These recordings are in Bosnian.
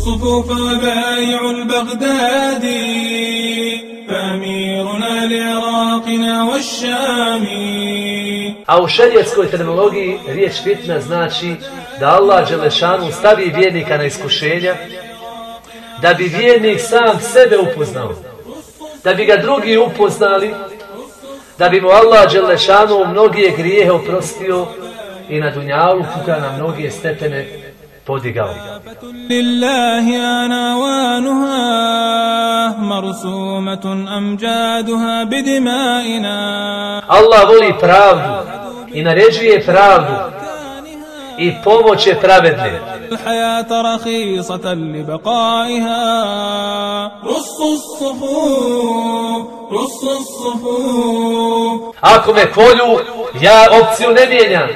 الصفوف وبايع البغدادي فأميرنا لعراقنا والشام A u šerijetskoj terminologiji riječ fitna znači da Allah Đelešanu stavi vjernika na iskušenja, da bi vjernik sam sebe upoznao, da bi ga drugi upoznali, da bi mu Allah Đelešanu mnogije grijehe oprostio i na dunjalu kuka na mnogije stepene podigao. لله أناوانها مرسومة أمجادها بدمائنا Allah voli pravdu i naređuje pravdu i pomoć je pravedne. الحياة رخيصة لبقائها رصوا الصفوف رصوا الصفوف Ako me kolju, ja opciju ne mijenjam.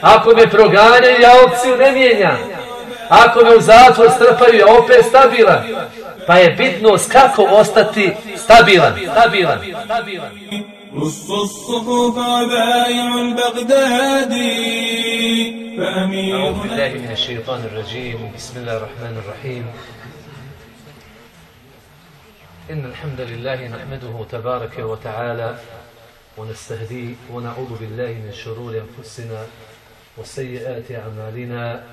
Ako me proganjaju, ja opciju ne mijenjam. Ako me u zatvor strpaju, ja opet stabilan. Pa je bitnost kako ostati stabilan. Stabilan. stabilan. رصوا الصفوف وبايع البغدادي فأمير أعوذ بالله من الشيطان الرجيم بسم الله الرحمن الرحيم إن الحمد لله نحمده تبارك وتعالى ونستهديه ونعوذ بالله من شرور أنفسنا وسيئات أعمالنا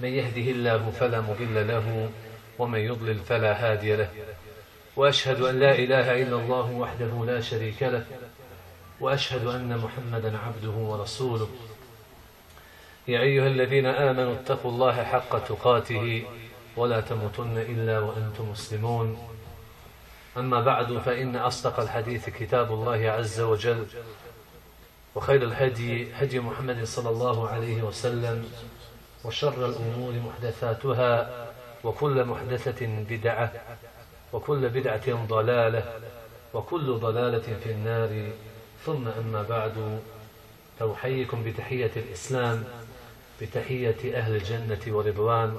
من يهده الله فلا مضل له ومن يضلل فلا هادي له. وأشهد أن لا إله إلا الله وحده لا شريك له وأشهد أن محمدا عبده ورسوله. يا أيها الذين آمنوا اتقوا الله حق تقاته ولا تموتن إلا وأنتم مسلمون. أما بعد فإن أصدق الحديث كتاب الله عز وجل. وخير الهدي هدي محمد صلى الله عليه وسلم وشر الأمور محدثاتها وكل محدثة بدعة وكل بدعة ضلالة وكل ضلالة في النار. ثم أما بعد فأحييكم بتحية الإسلام بتحية أهل الجنة ورضوان.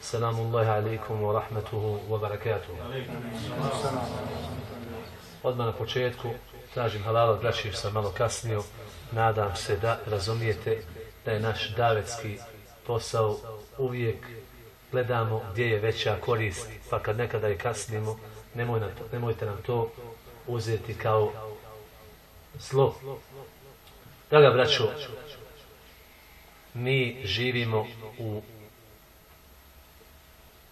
سلام الله عليكم ورحمته وبركاته. Odmah na početku tražim halala od braći sam malo kasnio. Nadam se da razumijete da je naš davetski posao uvijek gledamo gdje je veća korist, pa kad nekada i kasnimo, nemoj nam to, nemojte nam to uzeti kao zlo. Draga braćo, mi živimo u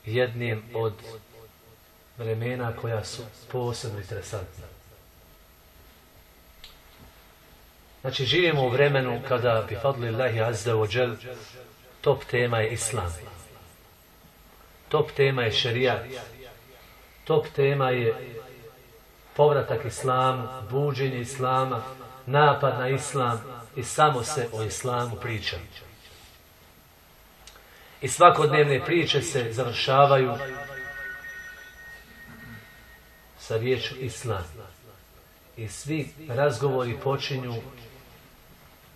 jednim od vremena koja su posebno interesantna. Znači, živimo u vremenu kada bi fadli Allahi azza wa džel top tema je Islam. Top tema je šerijat. Top tema je povratak Islamu, buđenje Islama, napad na Islam i samo se o Islamu priča. I svakodnevne priče se završavaju sa riječu Islam. I svi razgovori počinju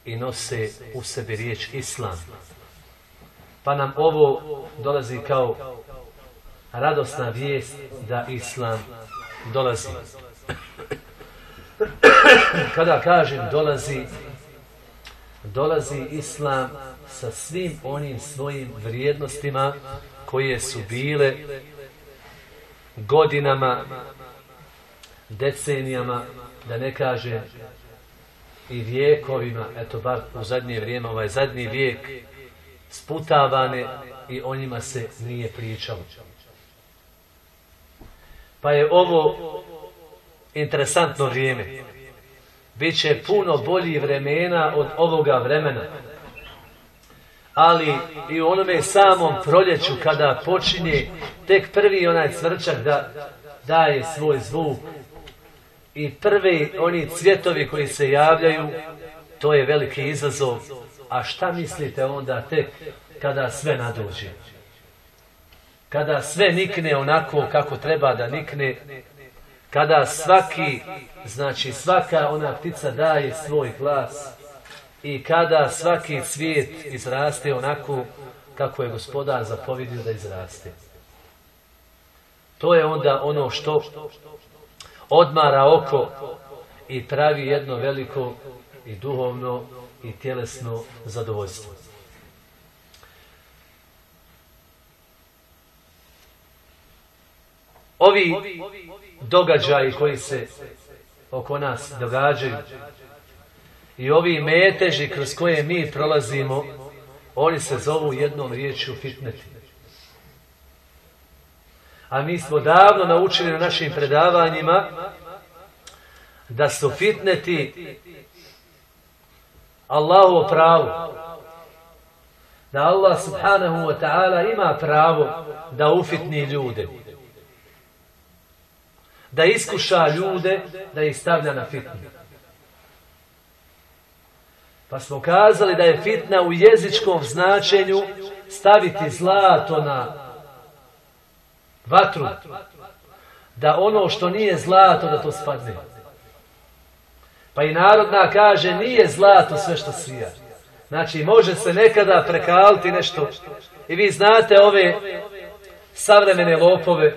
i nose u sebi riječ Islam. Pa nam ovo dolazi kao radosna vijest da Islam dolazi. Kada kažem dolazi, dolazi Islam sa svim onim svojim vrijednostima koje su bile godinama, decenijama, da ne kažem i vijekovima, eto bar u zadnje vrijeme, ovaj zadnji vijek, sputavane i o njima se nije pričalo. Pa je ovo interesantno vrijeme. Biće puno bolji vremena od ovoga vremena. Ali i u onome samom proljeću kada počinje tek prvi onaj cvrčak da daje svoj zvuk i prvi oni cvjetovi koji se javljaju, to je veliki izazov. A šta mislite onda tek kada sve nadođe? Kada sve nikne onako kako treba da nikne, kada svaki, znači svaka ona ptica daje svoj glas i kada svaki cvijet izraste onako kako je gospodar zapovidio da izraste. To je onda ono što odmara oko i pravi jedno veliko i duhovno i tjelesno zadovoljstvo. ovi događaji koji se oko nas događaju i ovi meteži kroz koje mi prolazimo, oni se zovu jednom riječju fitneti. A mi smo davno naučili na našim predavanjima da su fitneti Allahu pravo. Da Allah subhanahu wa ta'ala ima pravo da ufitni ljude. Da iskuša ljude, da ih stavlja na fitnu. Pa smo kazali da je fitna u jezičkom značenju staviti zlato na vatru. Da ono što nije zlato, da to spadne. Pa i narodna kaže, nije zlato sve što sija. Znači, može se nekada prekaliti nešto. I vi znate ove savremene lopove.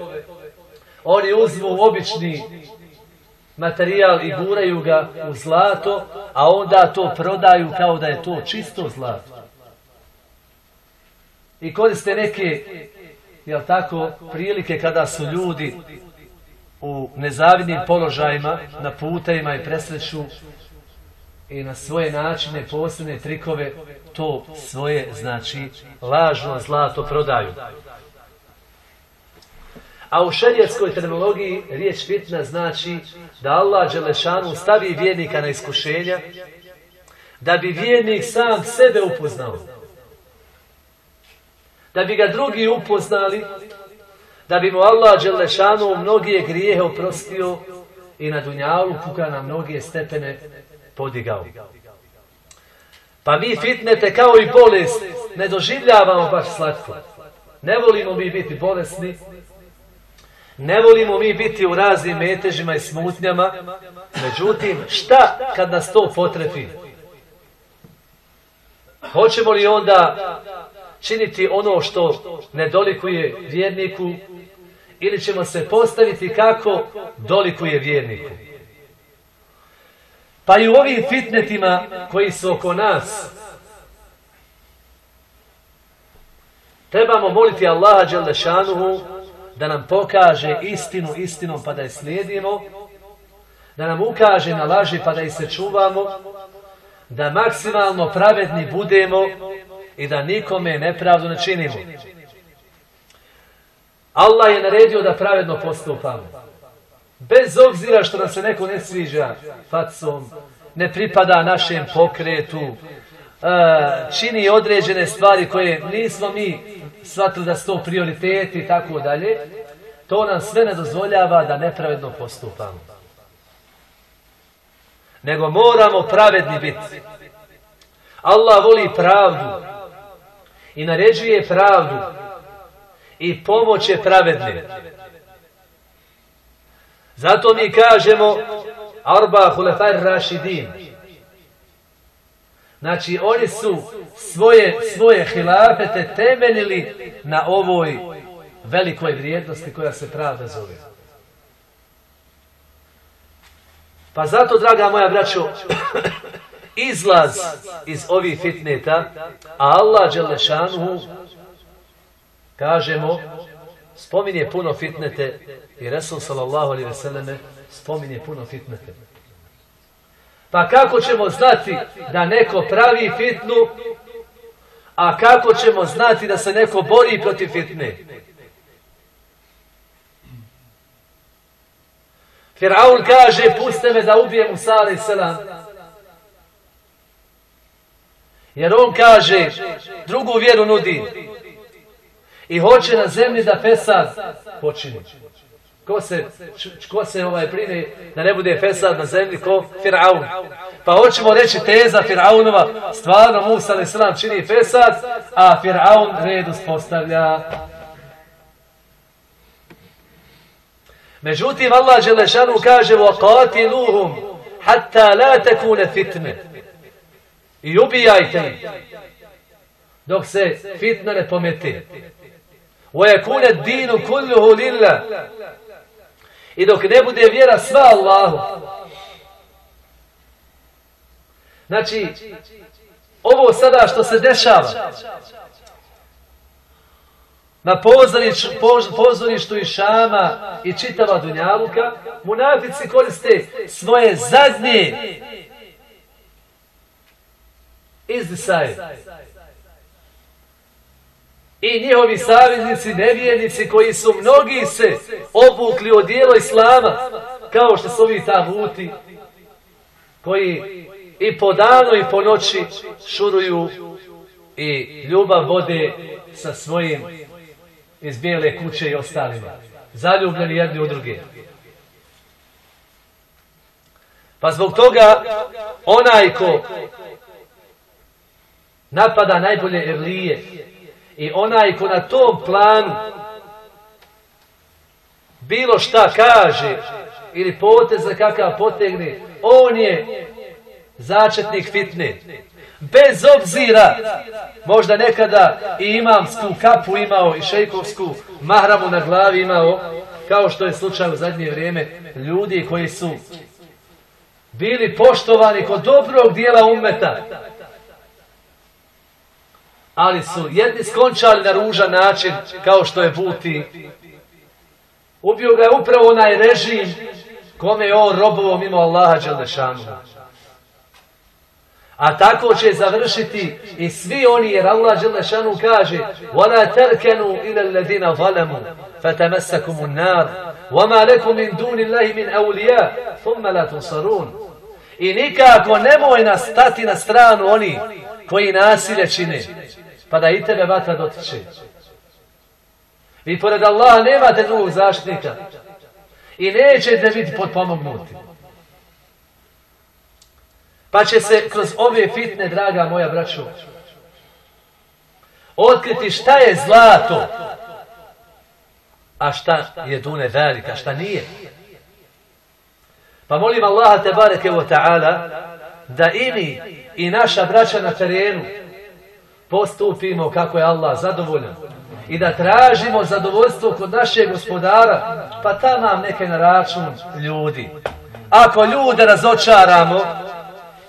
Oni uzmu obični materijal i guraju ga u zlato, a onda to prodaju kao da je to čisto zlato. I koriste neke, jel tako, prilike kada su ljudi u nezavidnim položajima, na putajima i presreću i na svoje načine, posebne trikove, to svoje, znači, lažno zlato prodaju. A u šerijetskoj terminologiji riječ fitna znači da Allah Đelešanu stavi vjernika na iskušenja, da bi vjernik sam sebe upoznao. Da bi ga drugi upoznali, da bi mu Allah Đelešanu mnogije grijehe oprostio i na dunjalu kuka na mnogije stepene podigao. Pa mi fitnete kao i bolest ne doživljavamo baš slatko. Ne volimo mi biti bolesni, Ne volimo mi biti u raznim metežima i smutnjama, međutim, šta kad nas to potrefi? Hoćemo li onda činiti ono što ne dolikuje vjerniku ili ćemo se postaviti kako dolikuje vjerniku? Pa i u ovim fitnetima koji su oko nas, trebamo moliti Allaha Đelešanuhu da nam pokaže istinu istinom pa da je slijedimo, da nam ukaže na laži pa da ih se čuvamo, da maksimalno pravedni budemo i da nikome nepravdu ne činimo. Allah je naredio da pravedno postupamo. Bez obzira što nam se neko ne sviđa facom, ne pripada našem pokretu, e, čini određene stvari koje nismo mi shvatili da su to prioriteti i tako dalje, to nam sve ne dozvoljava da nepravedno postupamo. Nego moramo pravedni biti. Allah voli pravdu i naređuje pravdu i pomoć je pravedne. Zato mi kažemo Arba Hulefar Rašidin. Znači, oni su svoje, svoje hilafete temeljili na ovoj velikoj vrijednosti koja se pravda zove. Pa zato, draga moja braćo, izlaz iz ovih fitneta, a Allah Đelešanu, kažemo, spominje puno fitnete i Resul sallallahu alaihi ve selleme spominje puno fitnete. Pa kako ćemo znati da neko pravi fitnu, a kako ćemo znati da se neko bori protiv fitne? Firaun kaže, puste me da ubijem Musa alaih Selam. Jer on kaže, drugu vjeru nudi. I hoće na zemlji da Fesad počini. Ko se, ko se ovaj prine da ne bude Fesad na zemlji, ko Firaun. Pa hoćemo reći teza Firaunova, stvarno Musa ali sram čini Fesad, a Firaun red uspostavlja. Međutim, Allah Đelešanu kaže وَقَاتِلُوهُمْ حَتَّى لَا تَكُونَ فِتْنَ I ubijajte dok se fitna ne pometi. وَيَكُونَ الدِّينُ كُلُّهُ لِلَّهِ I dok ne bude vjera sva Allahu. Znači, ovo sada što se dešava, na pozorištu, pozorištu i šama i čitava dunjaluka, munafici koriste svoje zadnje izdisaje. I njihovi savjeznici, nevijenici koji su mnogi se obukli od dijelo Islama, kao što su ovi tamuti, koji i po danu i po noći šuruju i ljubav vode sa svojim iz bijele kuće i ostalima. Zaljubljeni jedni u druge. Pa zbog toga onaj ko napada najbolje evlije i onaj ko na tom planu bilo šta kaže ili poteza kakav potegne, on je začetnik fitne. Bez obzira, možda nekada i imamsku kapu imao i šejkovsku mahramu na glavi imao, kao što je slučaj u zadnje vrijeme, ljudi koji su bili poštovani kod dobrog dijela umeta, ali su jedni skončali na ružan način, kao što je Buti. Ubio ga je upravo onaj režim kome je on robovo mimo Allaha Đalešanu. A tako će završiti i svi oni, jer Allah Đalešanu kaže وَلَا تَرْكَنُوا إِلَى الَّذِينَ ظَلَمُوا فَتَمَسَّكُمُ النَّارِ وَمَا لَكُمْ مِنْ دُونِ اللَّهِ مِنْ أَوْلِيَا ثُمَّ لَا تُنصَرُونَ I nikako nemoj nastati na stranu oni koji nasilje čine, pa da i tebe vatra dotiče. Vi pored Allaha nemate drugog zaštitnika i nećete biti potpomognuti. Pa će se kroz ove fitne, draga moja braćo, otkriti šta je zlato, a šta je dune velika, šta nije. Pa molim Allaha te bareke wa ta'ala da i mi i naša braća na terenu postupimo kako je Allah zadovoljan i da tražimo zadovoljstvo kod našeg gospodara, pa tamo neke na račun ljudi. Ako ljude razočaramo,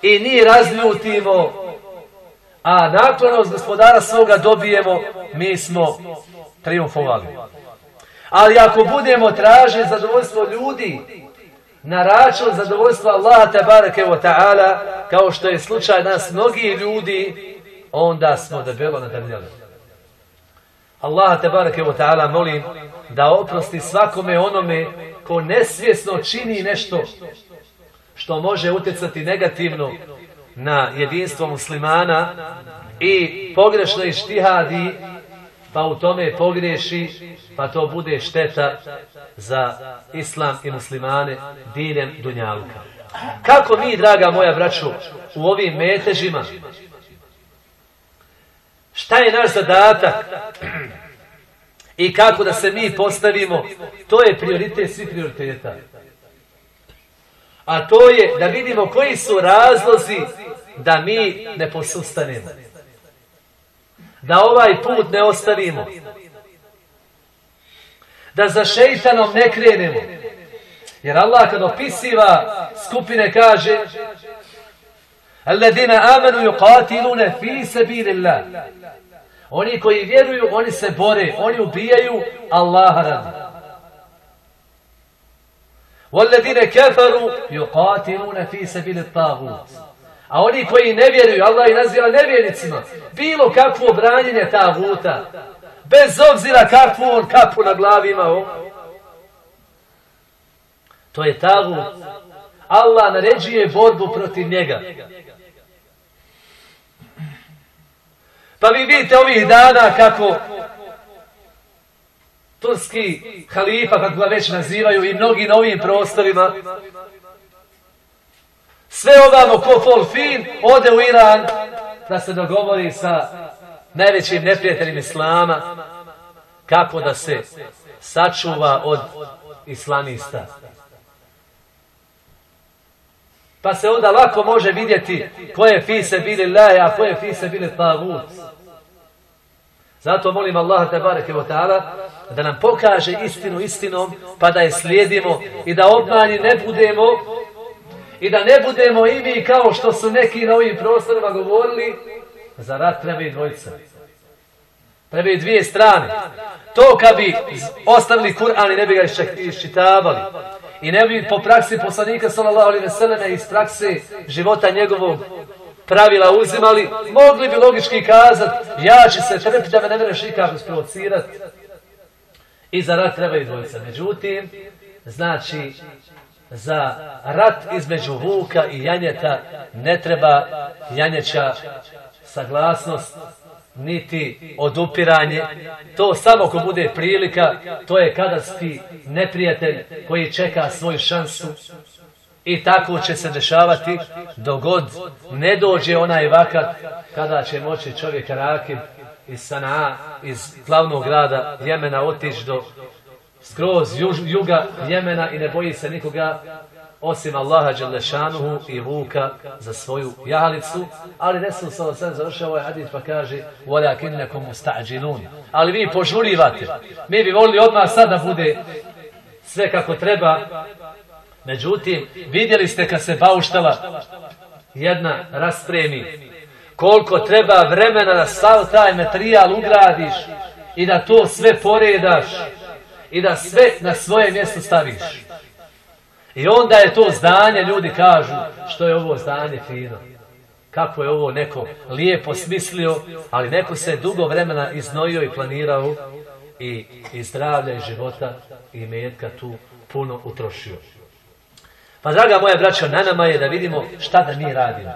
i ni razljutimo, a naklonost gospodara svoga dobijemo, mi smo triumfovali. Ali ako budemo tražiti zadovoljstvo ljudi, na račun zadovoljstva Allaha tabarake wa ta'ala, kao što je slučaj nas mnogi ljudi, onda smo debelo nadrljali. Allah te barake wa ta'ala molim da oprosti svakome onome ko nesvjesno čini nešto što može utjecati negativno na jedinstvo muslimana i pogrešno ištihadi, pa u tome pogreši, pa to bude šteta za islam i muslimane diljem Dunjaluka. Kako mi, draga moja braću, u ovim metežima, šta je naš zadatak i kako da se mi postavimo, to je prioritet svih prioriteta a to je da vidimo koji su razlozi da mi ne posustanemo. Da ovaj put ne ostavimo. Da za šeitanom ne krenemo. Jer Allah kad opisiva skupine kaže Alladina amanu yuqatiluna fi sabilillah. Oni koji vjeruju, oni se bore, oni ubijaju Allaha radi. والذين كفروا يقاتلون في سبيل الطاغوت A oni koji ne vjeruju, Allah i naziva nevjernicima, bilo kakvo branjenje ta vuta, bez obzira kakvu on kapu na glavi imao, to je tagut. Allah naređuje borbu protiv njega. Pa vi vidite ovih dana kako turski halifa, kako ga već nazivaju, i mnogi na ovim prostorima. Sve ovamo ko Fol Fin ode u Iran da se dogovori sa najvećim neprijateljim Islama kako da se sačuva od islamista. Pa se onda lako može vidjeti ko je fise bili laje, a ko je fise bili tavut. Zato molim Allaha tabareke wa taala da nam pokaže istinu istinom, pa da je slijedimo i da obmanji ne budemo i da ne budemo i mi kao što su neki na ovim prostorima govorili za rat treba i dvojica. Trebaju dvije strane. To kad bi ostavili Kur'an i ne bi ga iščitavali. I ne bi po praksi poslanika sallallahu alaihi veselene iz prakse života njegovog pravila uzimali, mogli bi logički kazati, ja ću se trpiti da me ne mereš nikako sprovocirati. I za rat treba i dvojica. Međutim, znači, za rat između Vuka i Janjeta ne treba Janjeća saglasnost, niti odupiranje. To samo ko bude prilika, to je kada si neprijatelj koji čeka svoju šansu. I tako će se dešavati dogod ne dođe onaj vakat kada će moći čovjek Rakib iz Sanaa, iz glavnog grada Jemena otići do skroz juž, juga Jemena i ne boji se nikoga osim Allaha Đalešanuhu i Vuka za svoju jahalicu, ali Resul sa osam završava ovaj hadis pa kaže وَلَكِنَّكُمْ مُسْتَعْجِلُونَ Ali vi požurivate. Mi bi volili odmah sad da bude sve kako treba. Međutim, vidjeli ste kad se bauštala jedna raspremi koliko treba vremena da sav taj materijal ugradiš i da to sve poredaš i da sve na svoje mjesto staviš. I onda je to zdanje, ljudi kažu, što je ovo zdanje fino. Kako je ovo neko lijepo smislio, ali neko se dugo vremena iznojio i planirao i, i zdravlja i života i metka tu puno utrošio. Pa draga moja braćo, na nama je da vidimo šta da mi radimo.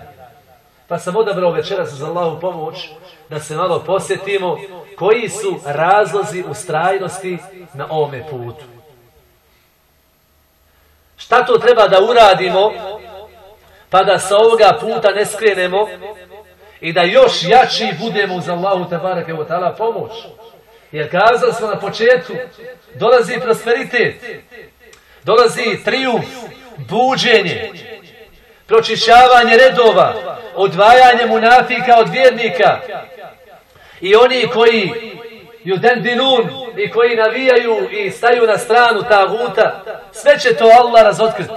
Pa sam odabrao večeras za Allahu pomoć da se malo posjetimo koji su razlozi ustrajnosti na ovome putu. Šta to treba da uradimo pa da sa ovoga puta ne skrenemo i da još jači budemo uz Allahu tabarake wa ta'ala pomoć. Jer kazali smo na početku, dolazi prosperitet, dolazi triumf, buđenje, pročišćavanje redova, odvajanje munafika od vjernika i oni koji judendinun i koji navijaju i staju na stranu ta vuta, sve će to Allah razotkriti.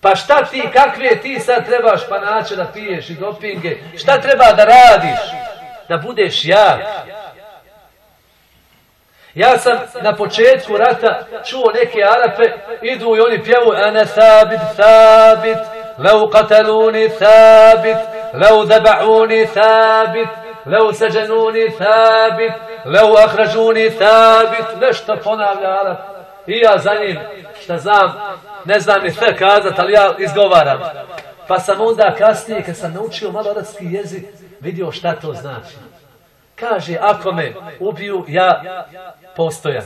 Pa šta ti, kakve ti sad trebaš pa naće da piješ i dopinge? Šta treba da radiš? Da budeš jak. Ja sam na početku rata čuo neke Arape, idu i oni pjevu Ana sabit, sabit, lau kataluni, sabit, lau zabauni, sabit, lau sađanuni, sabit, lau ahražuni, sabit, nešto ponavlja Arap. I ja za njim, šta znam, ne znam ni sve kazat, ali ja izgovaram. Pa sam onda kasnije, kad sam naučio malo arapski jezik, vidio šta to znači. Kaže, ako me ubiju, ja postojan.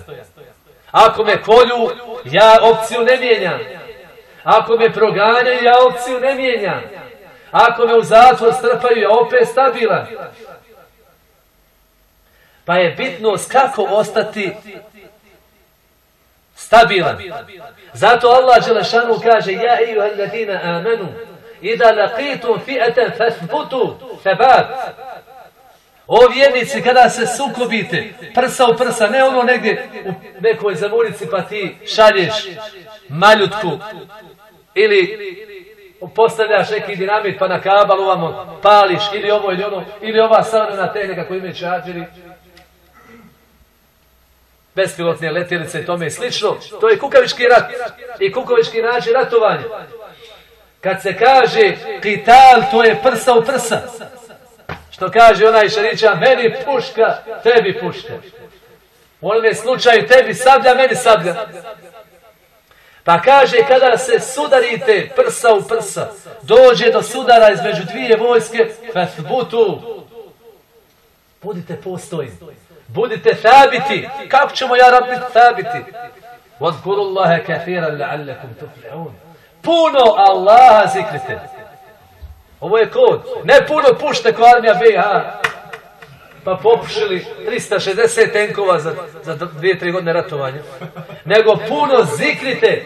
Ako me kolju, ja opciju ne mijenjam. Ako me proganjaju, ja opciju ne mijenjam. Ako me u zatvor strpaju, ja opet stabilan. Pa je bitno kako ostati stabilan. Zato Allah Đelešanu kaže Ja i ladina amanu Ida laqitum fi'atan fasbutu Fabat O vjernici, kada se sukobite, prsa u prsa, ne ono negdje u nekoj zamurici pa ti šalješ maljutku ili postavljaš neki dinamit pa na kabal ovamo pališ ili ovo ili ono, ili ova savrana tehnika koju imaju čađeri, bespilotne letjelice i tome slično, to je kukavički rat i kukavički način ratovanja. Kad se kaže kital, to je prsa u prsa. Što kaže onaj šarića, meni puška, tebi puška. U onome slučaju tebi sablja, meni sablja. Pa kaže, kada se sudarite prsa u prsa, dođe do sudara između dvije vojske, fathbutu, budite postojni. Budite thabiti. Kako ćemo ja rabbi thabiti? Wadkuru Allahe la'allakum tuflihun. Puno Allaha zikrite. Ovo je kod. Ne puno pušte ko armija BiH. Pa popušili 360 tenkova za, za dvije, tri godine ratovanja. Nego puno zikrite.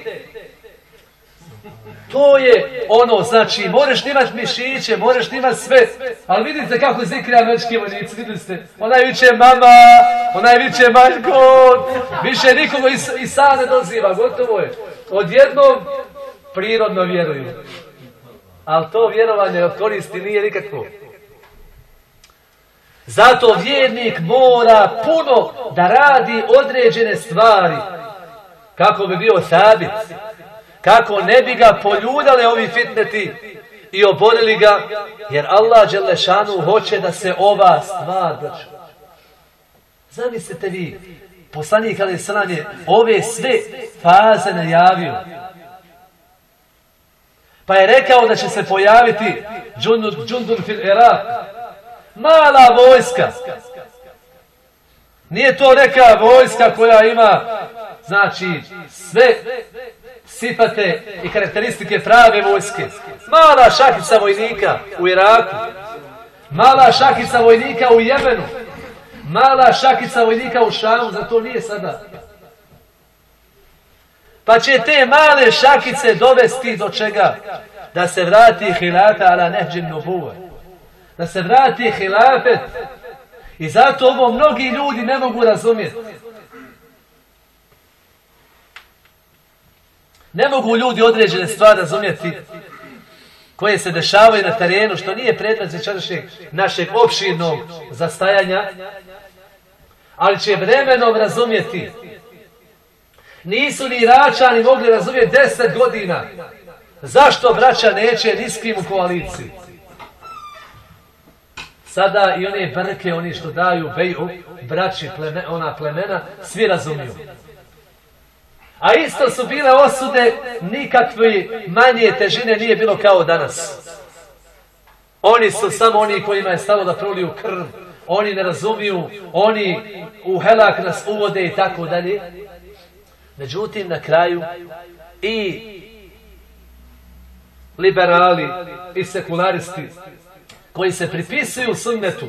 To je ono, znači, možeš imati mišiće, možeš imati sve, ali vidite kako zikri američki vojnici, vidite ste, onaj viće mama, onaj viće maljko, više nikogo i, i sada ne doziva, gotovo je. Odjednom prirodno vjeruju. Ali to vjerovanje od koristi nije nikakvo. Zato vjernik mora puno da radi određene stvari kako bi bio sabit, kako ne bi ga poljudale ovi fitneti i oborili ga, jer Allah Đelešanu hoće da se ova stvar braću. Zamislite vi, poslanik Ali Sram je ove sve faze najavio. Pa je rekao da će se pojaviti Džundun fil Irak, mala vojska. Nije to neka vojska koja ima, znači, sve sifate i karakteristike prave vojske. Mala šakica vojnika u Iraku, mala šakica vojnika u Jemenu, mala šakica vojnika u Šamu, zato nije sada. Pa će te male šakice dovesti do čega? Da se vrati hilata ala nehđin nubuve. Da se vrati hilafet. I zato ovo mnogi ljudi ne mogu razumjeti. Ne mogu ljudi određene stvari razumjeti koje se dešavaju na terenu, što nije predmet večerašnjeg našeg opširnog zastajanja, ali će vremenom razumjeti. Nisu ni Iračani mogli razumjeti deset godina. Zašto braća neće ni s kim u koaliciji? Sada i one brke, oni što daju beju, braći, pleme, ona plemena, svi razumiju. A isto su bile osude, nikakve manje težine nije bilo kao danas. Oni su samo oni kojima je stalo da proliju krv. Oni ne razumiju, oni u helak nas uvode i tako dalje. Međutim, na kraju i liberali i sekularisti koji se pripisuju sunnetu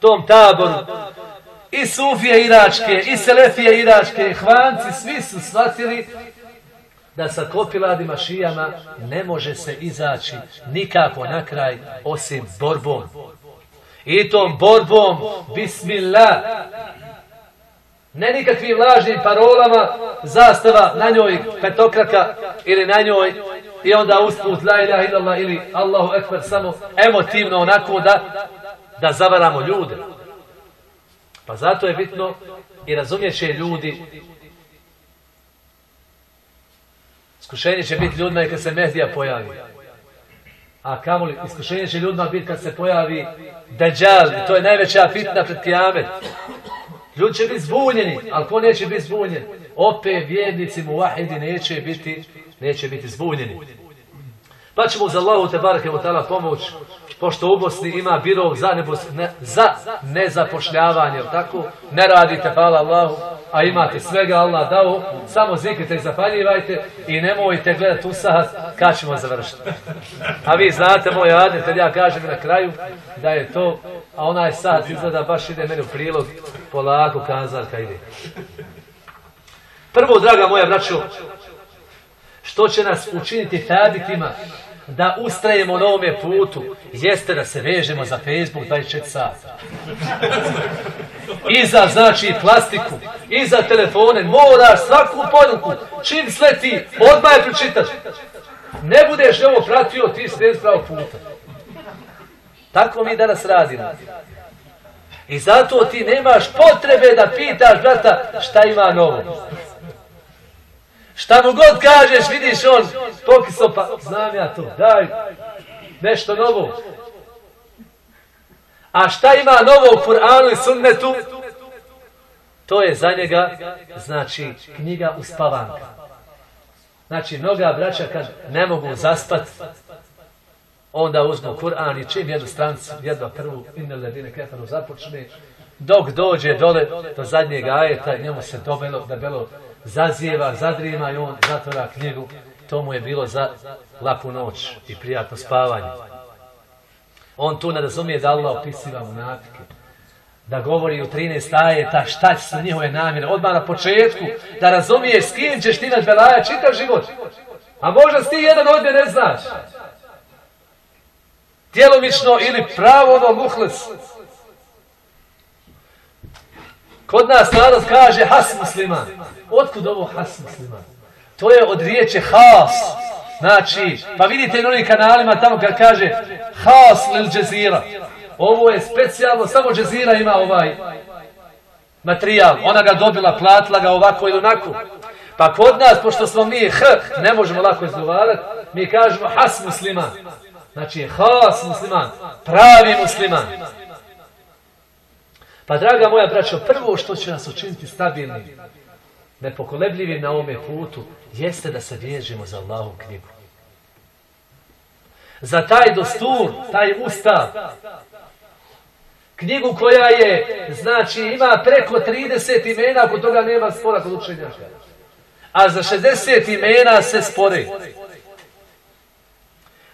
tom taboru i sufije iračke, i selefije iračke, i hvanci, svi su shvatili da sa kopiladima šijama ne može se izaći nikako na kraj osim borbom. I tom borbom, bismillah, ne nikakvim lažnim parolama, zastava na njoj petokraka ili na njoj i onda usput la ilaha illallah ili Allahu ekber samo emotivno onako da da zavaramo ljude. Pa zato je bitno i razumjeće ljudi iskušenje će biti ljudima i kad se Mehdija pojavi. A kamoli, iskušenje će ljudima biti kad se pojavi Dajjal, to je najveća fitna pred kijamet. Ljudi će biti zbunjeni, ali ko neće biti zbunjen? Opet vjernici mu vahidi neće biti, neće biti zbunjeni. Pa ćemo za Allahu te barake u tala pomoć, pošto u Bosni ima birov za, nebos, ne, za nezapošljavanje, tako? Ne radite, hvala Allahu, a imate svega Allah dao, samo zikrite i zapaljivajte i nemojte gledati u sahat kad ćemo završiti. A vi znate moj adet, ja kažem na kraju da je to, a onaj sat izgleda baš ide meni u prilog, polako kanzarka ide. Prvo, draga moja braćo, što će nas učiniti tabitima da ustrajemo na ovome putu, jeste da se vežemo za Facebook 24 sata. I za, znači, plastiku, i za telefone, moraš svaku poruku, čim sleti, odmah je pročitaš. Ne budeš ovo pratio, ti slijedi s pravog puta. Tako mi danas radimo. I zato ti nemaš potrebe da pitaš, brata, šta ima novo. Šta mu god kažeš, vidiš on, pokiso, pa znam ja to, daj, nešto novo. A šta ima novo u Kur'anu i sunnetu? To je za njega, znači, knjiga uspavanka. Znači, mnoga braća kad ne mogu zaspat, onda uzmu Kur'an i čim jednu strancu, jedu prvu, inne ledine kefanu započne, dok dođe dole do zadnjeg ajeta, njemu se dobelo, da belo zazijeva, zadrima i on zatvora knjigu. To mu je bilo za lapu noć i prijatno spavanje. On tu ne razumije da Allah opisiva munafike. Da govori u 13 ajeta šta su njihove namjere. Odmah na početku da razumije s kim ćeš ti naš belaja čitav život. A možda ti jedan od ne znaš. Tjelomično ili pravo ono muhles. Kod nas narod kaže has musliman. Otkud ovo has musliman? To je od riječe has. Znači, pa vidite na onim kanalima tamo kad kaže has lil džezira. ovo je specijalno, samo džezira ima ovaj materijal. Ona ga dobila, platila ga ovako ili onako. Pa kod nas, pošto smo mi h, ne možemo lako izgovarati, mi kažemo has musliman. Znači, has musliman, pravi musliman. Pa, draga moja braćo, prvo što će nas učiniti stabilnim, nepokolebljivim na ovome putu, jeste da se vježimo za Allahu knjigu. Za taj dostur, taj ustav, knjigu koja je, znači, ima preko 30 imena, ako toga nema spora kod učenja. A za 60 imena se spori.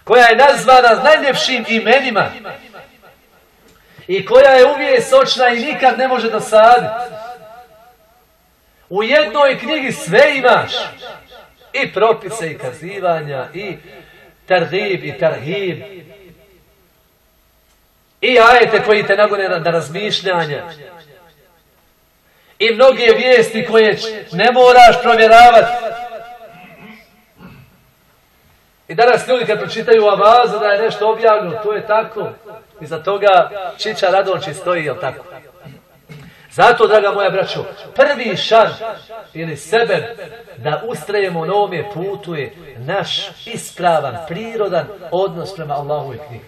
Koja je nazvana najljepšim imenima. I koja je uvijek sočna i nikad ne može dosaditi. U jednoj knjigi sve imaš. I propise i kazivanja i tarhib i tarhib. I ajete koji te nagone na razmišljanja. I mnoge vijesti koje ne moraš provjeravati. I danas ljudi kad pročitaju avazu da je nešto objavljeno, to je tako. I toga Čiča Radonči stoji, jel tako? Zato, draga moja braćo, prvi šar ili sebe da ustrajemo na ovome putu je naš ispravan, prirodan odnos prema Allahu i knjigi.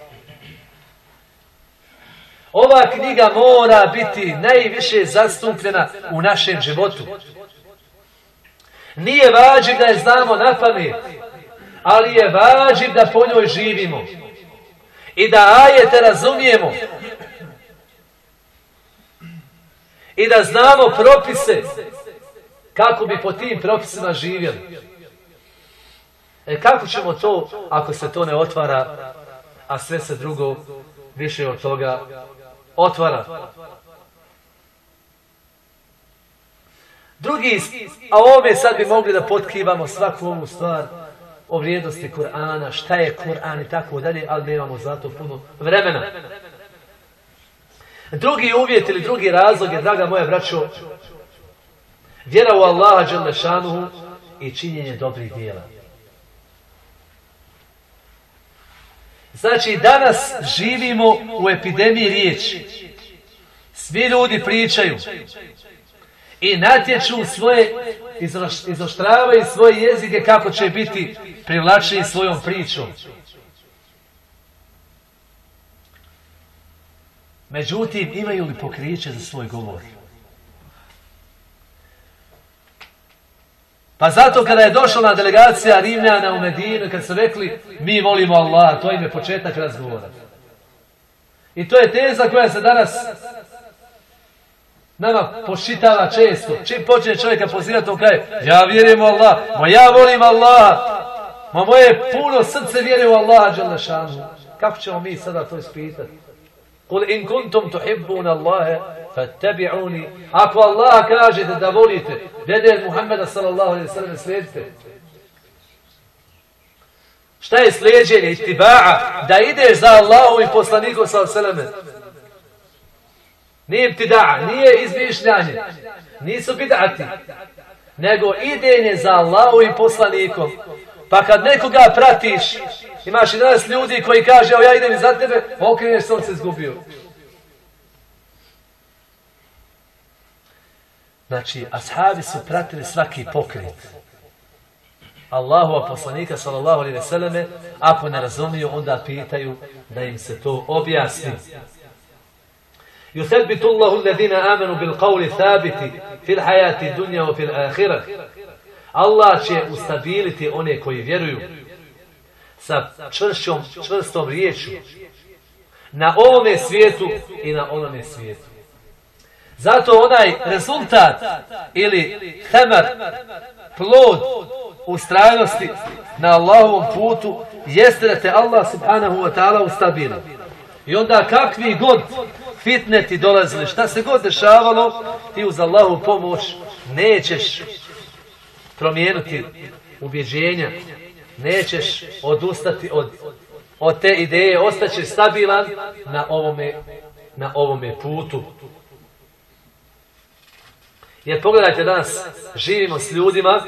Ova knjiga mora biti najviše zastupljena u našem životu. Nije vađiv da je znamo na pamet, ali je vađiv da po njoj živimo. I da ajete razumijemo. I da znamo propise kako bi po tim propisima živjeli. E kako ćemo to ako se to ne otvara, a sve se drugo više od toga otvara. Drugi, a ove sad bi mogli da potkrivamo svaku ovu stvar o vrijednosti Kur'ana, šta je Kur'an i tako dalje, ali nemamo zato puno vremena. Drugi uvjet ili drugi razlog je, draga moja braćo, vjera u Allaha Đelešanuhu i činjenje dobrih dijela. Znači, danas živimo u epidemiji riječi. Svi ljudi pričaju i natječu svoje, izoštravaju svoje jezike kako će biti privlačeni svojom pričom. Međutim, imaju li pokriće za svoj govor? Pa zato kada je došla na delegacija Rimljana u Medinu, kad su rekli mi volimo Allah, to im je početak razgovora. I to je teza koja se danas nama pošitava često. Čim počne čovjeka pozirati u kraju, ja vjerujem u Allah, ma ja volim Allah, ma moje puno srce vjeruje u Allah, Kako ćemo mi sada to ispitati? Kul in kuntum tuhibbun Allahe, fattabi'uni. Ako Allah kaže da volite, dede Muhammeda sallallahu alaihi sallam slijedite. Šta je slijedženje itiba'a? Da ideš za Allahom i poslanikom sallallahu alaihi sallam. Nije itiba'a, nije izmišljanje. Nisu bid'ati. Nego idenje za Allahom i poslanikom. Pa kad nekoga pratiš, imaš i danas ljudi koji kaže, ja idem za tebe, pa okreneš se, on se izgubio. Znači, ashabi su pratili svaki pokret. Allahu poslanika, sallallahu alaihi veseleme, ako ne razumiju, onda pitaju da im se to objasni. يثبت الله الذين آمنوا بالقول الثابت في الحياة الدنيا وفي الآخرة Allah će ustabiliti one koji vjeruju sa čvršćom, čvrstom riječu na ovome svijetu i na onome svijetu. Zato onaj rezultat ili temar, plod ustrajnosti na Allahovom putu jeste da te Allah subhanahu wa ta'ala ustabili. I onda kakvi god fitneti dolazili, šta se god dešavalo, ti uz Allahu pomoć nećeš promijenuti ubjeđenja, nećeš odustati od, od te ideje, ostaćeš stabilan na ovome, na ovome putu. Jer pogledajte danas, živimo s ljudima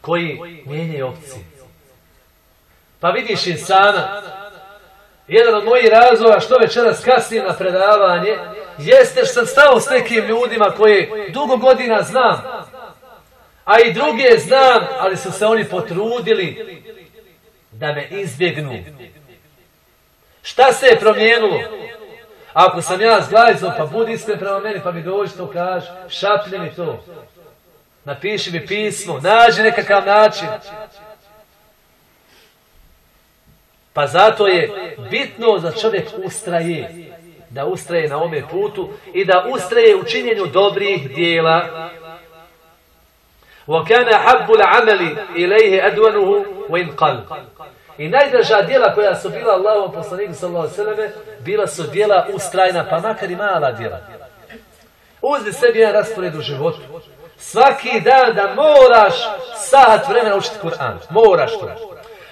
koji mijenjaju opcije. Pa vidiš insana Jedan od mojih razloga što večeras kasnim na predavanje, jeste što sam stao s nekim ljudima koje dugo godina znam, a i druge znam, ali su se oni potrudili da me izbjegnu. Šta se je promijenilo? Ako sam ja zglajzom, pa budi iskren prema meni, pa mi dođi to kaži, šaplje mi to. Napiši mi pismo, nađi nekakav način. Pa zato je bitno za čovjek ustraje, da ustraje na ome putu i da ustraje u činjenju dobrih dijela. وَكَانَ حَبُّ الْعَمَلِ إِلَيْهِ أَدْوَنُهُ وَإِنْ قَلْ I najdraža dijela koja su bila Allahom poslaniku sallallahu sallam bila su dijela ustrajna, pa makar i mala dijela. Uzdi sebi jedan raspored u životu. Svaki dan da moraš sat vremena učiti Kur'an. Moraš to.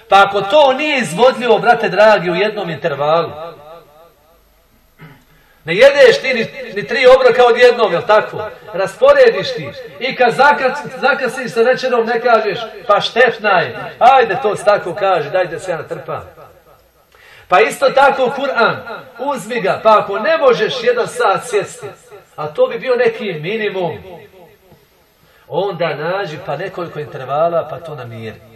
Pa ako to nije izvodljivo, brate dragi, u jednom intervalu, ne jedeš ti ni, ni tri obroka od jednog, jel tako? Rasporediš ti. I kad zakasiš sa večerom, ne kažeš, pa štefnaj, ajde to tako kaže, dajte se ja natrpam. Pa isto tako Kur'an, uzmi ga, pa ako ne možeš jedan sat sjesti, a to bi bio neki minimum, onda nađi pa nekoliko intervala, pa to namiri.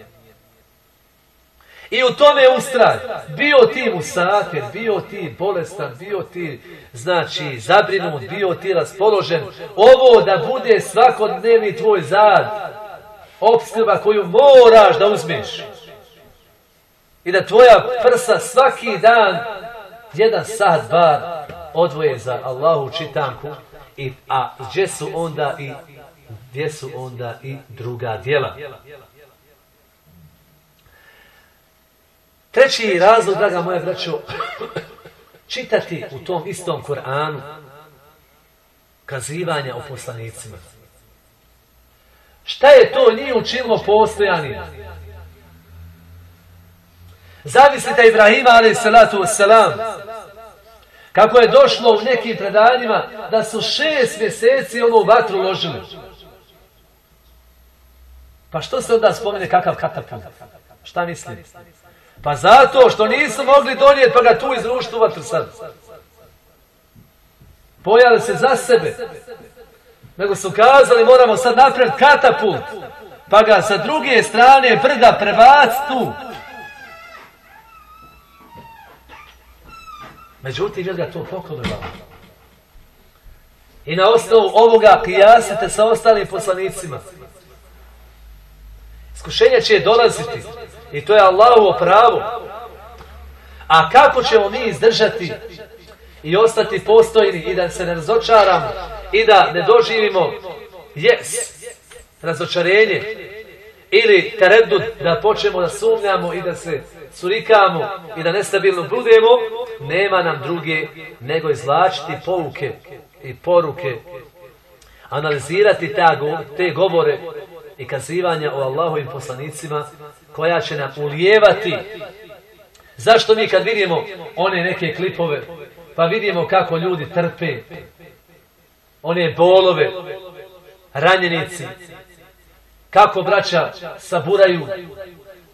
I u tome ustraj. Bio ti musafir, bio ti bolestan, bio ti, znači, zabrinut, bio ti raspoložen. Ovo da bude svakodnevni tvoj zad, obskrba koju moraš da uzmeš. I da tvoja prsa svaki dan, jedan sat bar, odvoje za Allahu čitanku, i, a gdje su onda i gdje su onda i druga djela. Treći razlog, draga moja braćo, čitati u tom istom Koranu kazivanja o poslanicima. Šta je to nije učinilo postojani? Zavislite Ibrahima, ali salatu wassalam, kako je došlo u nekim predanjima da su šest mjeseci ono vatru ložili. Pa što se onda spomene kakav katapult? Šta mislite? Pa zato što nisu mogli donijeti pa ga tu izrušiti u vatru sad. Pojali se za sebe. Nego su kazali moramo sad napred katapult. Pa ga sa druge strane brda prebac tu. Međutim, je ga to pokolevalo. I na osnovu ovoga kijasite sa ostalim poslanicima. Iskušenje će dolaziti. I to je Allahovo pravo. A kako ćemo mi izdržati i ostati postojni i da se ne razočaramo i da ne doživimo jes, razočarenje ili teredud da počnemo da sumnjamo i da se surikamo i da nestabilno budemo, nema nam druge nego izlačiti pouke i poruke, analizirati te govore i kazivanja o Allahovim poslanicima koja će nam ulijevati. Zašto mi kad vidimo one neke klipove, pa vidimo kako ljudi trpe, one bolove, ranjenici, kako braća saburaju,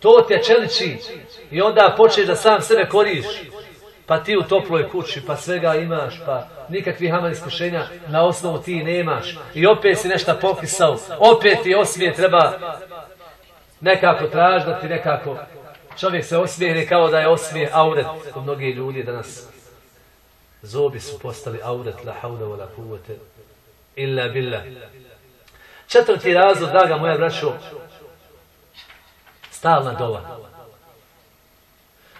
to te čeliči i onda počeš da sam sebe koriš, pa ti u toploj kući, pa svega imaš, pa nikakvih haman iskušenja na osnovu ti nemaš i opet si nešto popisao, opet ti osmije treba nekako traži da ti nekako čovjek se osmijene kao da je osmije auret. Kod mnogi ljudi danas zobi su postali auret la haula wa la kuvvete illa billah. Četvrti razlog draga moja braćo stalna dova.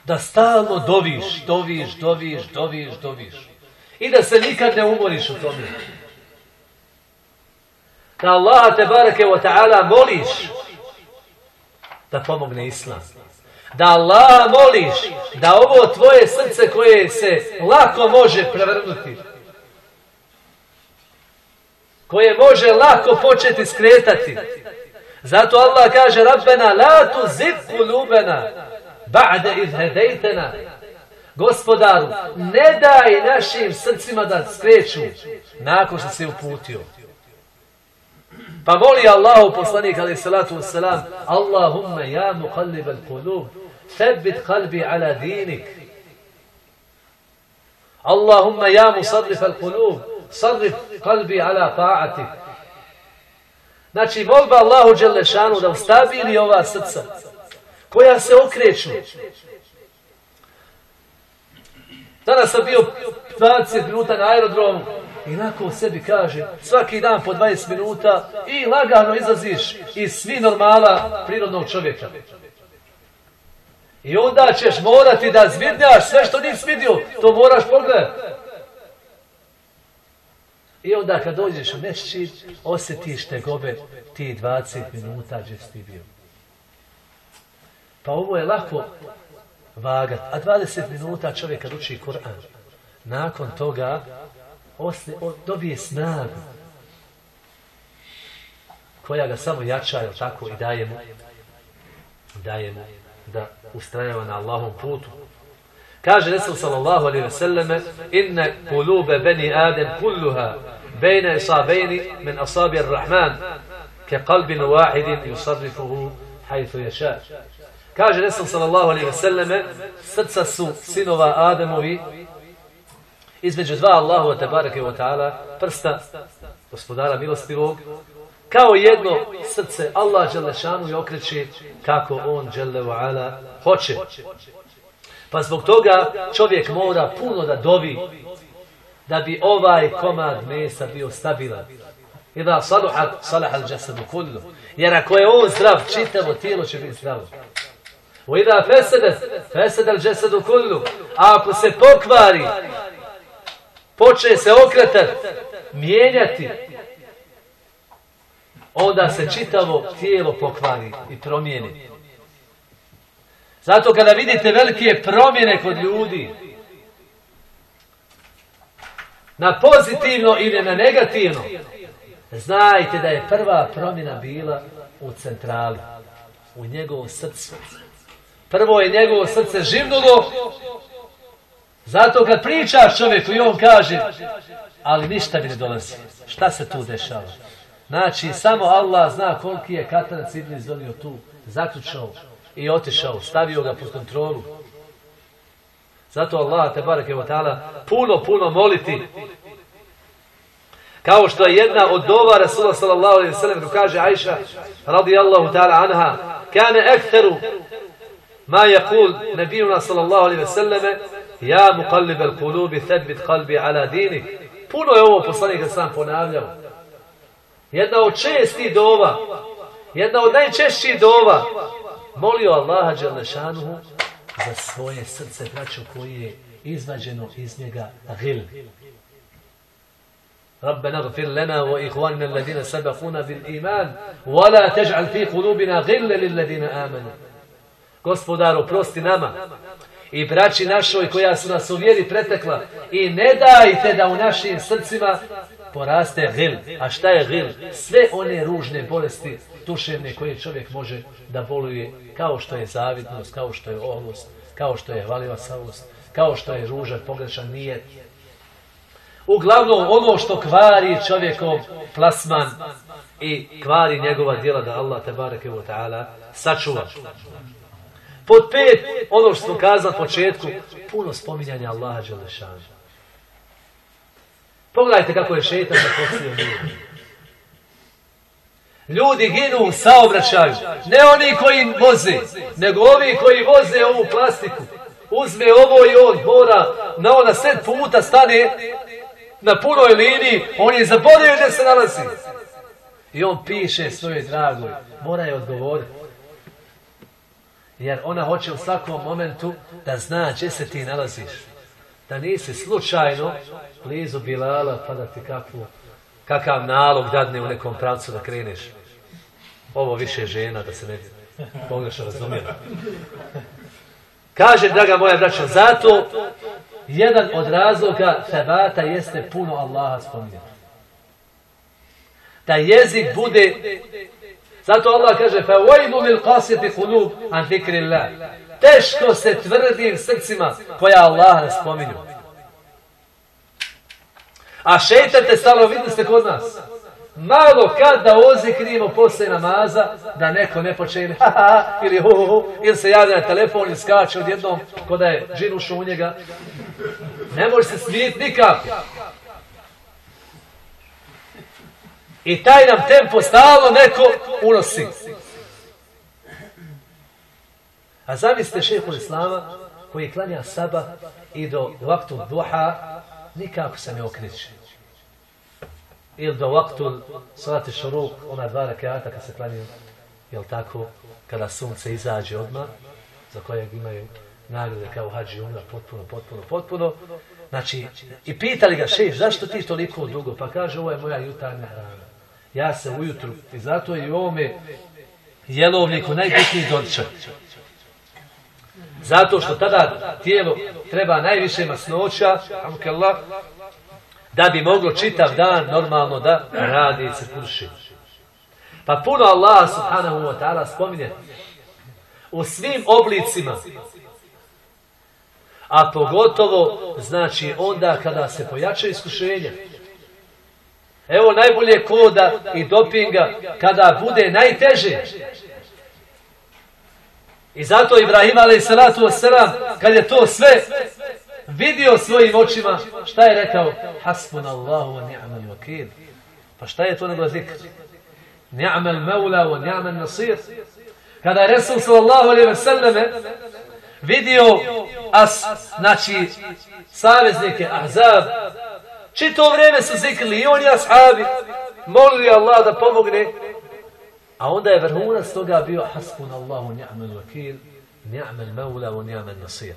Da stalno doviš doviš, doviš, doviš, doviš. I da se nikad ne umoriš u tome. Da Allah te barake wa ta'ala moliš da pomogne islam. Da Allah moliš da ovo tvoje srce koje se lako može prevrnuti, koje može lako početi skretati. Zato Allah kaže Rabbena la tu zivku lubena ba'de izhedejtena Gospodaru, ne daj našim srcima da skreću nakon što se uputio. Pa moli Allahu poslanik alaih salatu wassalam, Allahumma ja muqallib al qulub, thabbit qalbi ala dinik. Allahumma ja mu sadrif al kulub, sadrif kalbi ala ta'ati. Znači, molba Allahu Đelešanu da ustabili ova srca, koja se okreću. Danas sam bio 20 minuta na aerodromu i nakon sebi kaže, svaki dan po 20 minuta i lagano izlaziš iz svi normala prirodnog čovjeka. I onda ćeš morati da zvidnjaš sve što nisi vidio, to moraš pogledati. I onda kad dođeš u mešćin, osjetiš te gobe ti 20 minuta gdje si bio. Pa ovo je lako vagat. A 20 minuta čovjek kad uči Kur'an, nakon toga osne, o, dobije snagu koja ga samo jača, tako, i daje mu, daje mu da ustrajava na Allahom putu. Kaže Resul sallallahu alaihi ve selleme inne kulube beni Adem kulluha bejne isabejni min asabi ar-Rahman ke kalbin wahidin yusarrifuhu hajthu ješa. Kaže Resul sallallahu alaihi ve selleme srca su sinova Ademovi između dva Allahu tabaraka tabarake wa ta'ala prsta gospodara milostivog kao jedno srce Allah Đelešanu je okreće kako on Đelevala hoće. Pa zbog toga čovjek mora puno da dovi da bi ovaj komad mesa bio stabilan. Ida saluhat salahal jasadu kullu. Jer ako je on zdrav, čitavo tijelo će biti zdravo. U ida fesedet, fesedal jasadu kullu. A ako se pokvari, poče se okretat, mijenjati, onda se čitavo tijelo pokvari i promijeni. Zato kada vidite velike promjene kod ljudi, na pozitivno ili na negativno, znajte da je prva promjena bila u centrali, u njegovom srcu. Prvo je njegovo srce živnulo, zato kad pričaš čovjeku i on kaže, ali ništa mi ne dolazi. Šta se tu dešava? Znači, samo Allah zna koliki je katanac Iblis donio tu, zaključao i otišao, stavio ga pod kontrolu. Zato Allah, te barek je ta'ala, puno, puno moliti. Kao što je jedna od dova Rasula sallallahu alaihi sallam, kaže Aisha, radijallahu ta'ala anha, kane ekteru, ma yakul nebijuna sallallahu alaihi sallame, ja muqallib al kulubi, thadbit kalbi ala dinik. Puno je ovo poslanik sam ponavljao. Jedna od čestih dova, jedna od najčešćih dova, molio Allaha Đalešanuhu za svoje srce, braćo, koji je izvađeno iz njega gil. ربنا اغفر لنا وإخواننا الذين سبقونا بالإيمان ولا تجعل في قلوبنا غلا للذين آمنوا Gospodaru, prosti nama i braći našoj koja su nas u vjeri pretekla i ne dajte da u našim srcima poraste gil. A šta je gil? Sve one ružne bolesti tuševne koje čovjek može da boluje kao što je zavidnost, kao što je ohlost, kao što je valiva savost, kao što je ružan, pogrešan nijet. Uglavnom ono što kvari čovjekov plasman i kvari njegova djela da Allah te bareke u ta'ala sačuva. Pod pet, ono što smo kazali na početku, puno spominjanja Allaha Đelešanu. Pogledajte kako je šetan zaposlio ljudi. Ljudi ginu u saobraćaju. Ne oni koji voze, nego ovi koji voze ovu plastiku. Uzme ovo i on mora na ona set puta stane na punoj liniji. On je zaboravio gdje se nalazi. I on piše svoje dragoj. Mora je odgovoriti. Jer ona hoće u svakom momentu da zna gdje se ti nalaziš da nisi slučajno blizu Bilala pa da ti kakvu, kakav nalog dadne u nekom pravcu da kreneš. Ovo više žena da se ne pogrešno razumijela. Kaže, draga moja braća, zato jedan od razloga tabata jeste puno Allaha spominjati. Da jezik bude Zato Allah kaže fa لِلْقَاسِتِ lil عَنْ qulub an teško se tvrdim srcima koja Allah ne spominju. A šeitate stalo, vidite ste kod nas. Malo kad da ozikrimo posle namaza, da neko ne počne ili ha ha, ili hu hu, ili se javlja na telefon i skače odjednom, kod da je džin ušao u njega. Ne može se smijeti nikako. I taj nam tempo stalno neko unosi. A zamislite šehu Islama koji klanja saba i do vaktu duha nikako se ne okreće. Ili do vaktu salati šuruk, ona dva rekiata kad se klanja, jel tako, kada sunce izađe odmah, za kojeg imaju nagrade kao hađi umra, potpuno, potpuno, potpuno. Znači, i pitali ga, šeš, zašto ti toliko dugo? Pa kaže, ovo je moja jutarnja hrana. Ja se ujutru, i zato je i ovome jelovniku najbitniji dorčak. Zato što tada tijelo treba najviše masnoća, Allah, da bi moglo čitav dan normalno da radi i crkuši. Pa puno Allah subhanahu wa ta'ala spominje u svim oblicima, a pogotovo znači onda kada se pojačaju iskušenja. Evo najbolje koda i dopinga kada bude najteže. I zato Ibrahim a.s. kad je to sve vidio svojim očima, šta je rekao? Hasbun Allahu wa ni'mal vakil. Pa šta je to nego zikr? Ni'mal maula wa ni'mal nasir. Kada je Resul sallallahu alaihi wa sallame vidio as, znači, saveznike, ahzab, čito vrijeme su zikrili i oni ashabi, molili Allah da pomogne, A onda je vrhunac toga bio hasbun Allahu ni'mal wakil, ni'mal maula wa ni'mal nasir.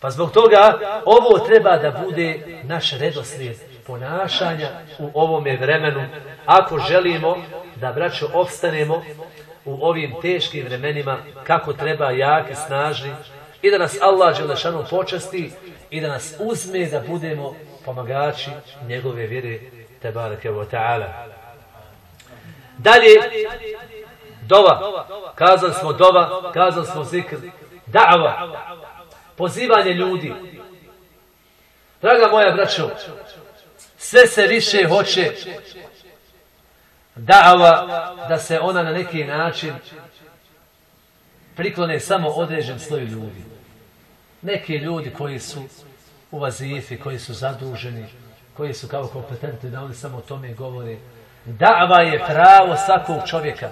Pa zbog toga ovo treba da bude naš redoslijed ponašanja u ovome vremenu ako želimo da braćo opstanemo u ovim teškim vremenima kako treba jaki, snažni i da nas Allah Đelešanu počasti i da nas uzme da budemo pomagači njegove vjere Tebareke wa ta'ala. Dalje, dova. Kazali smo dova, kazali smo zikr. Da'ava. Pozivanje ljudi. Draga moja braćo, sve se više hoće da'ava da se ona na neki način priklone samo određen sloj ljudi. Neki ljudi koji su u vazifi, koji su zaduženi, koji su kao kompetentni da oni samo o tome govore, Da'va je pravo svakog čovjeka.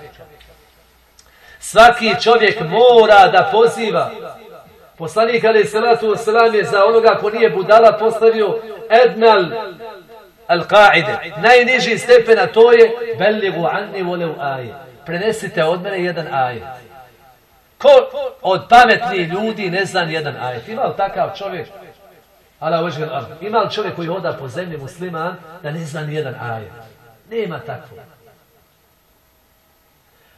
Svaki čovjek mora da poziva. Poslanik Ali Salatu Osalam je za onoga ko nije budala postavio Ednal Al-Qaide. Najniži stepen, to je Belligu anni voleu aje. Prenesite od mene jedan aje. Ko od pametni ljudi ne zna jedan ajet? Ima li takav čovjek? Ala Ima li čovjek koji hoda po zemlji musliman da ne zna ni jedan ajet? Nema takvog.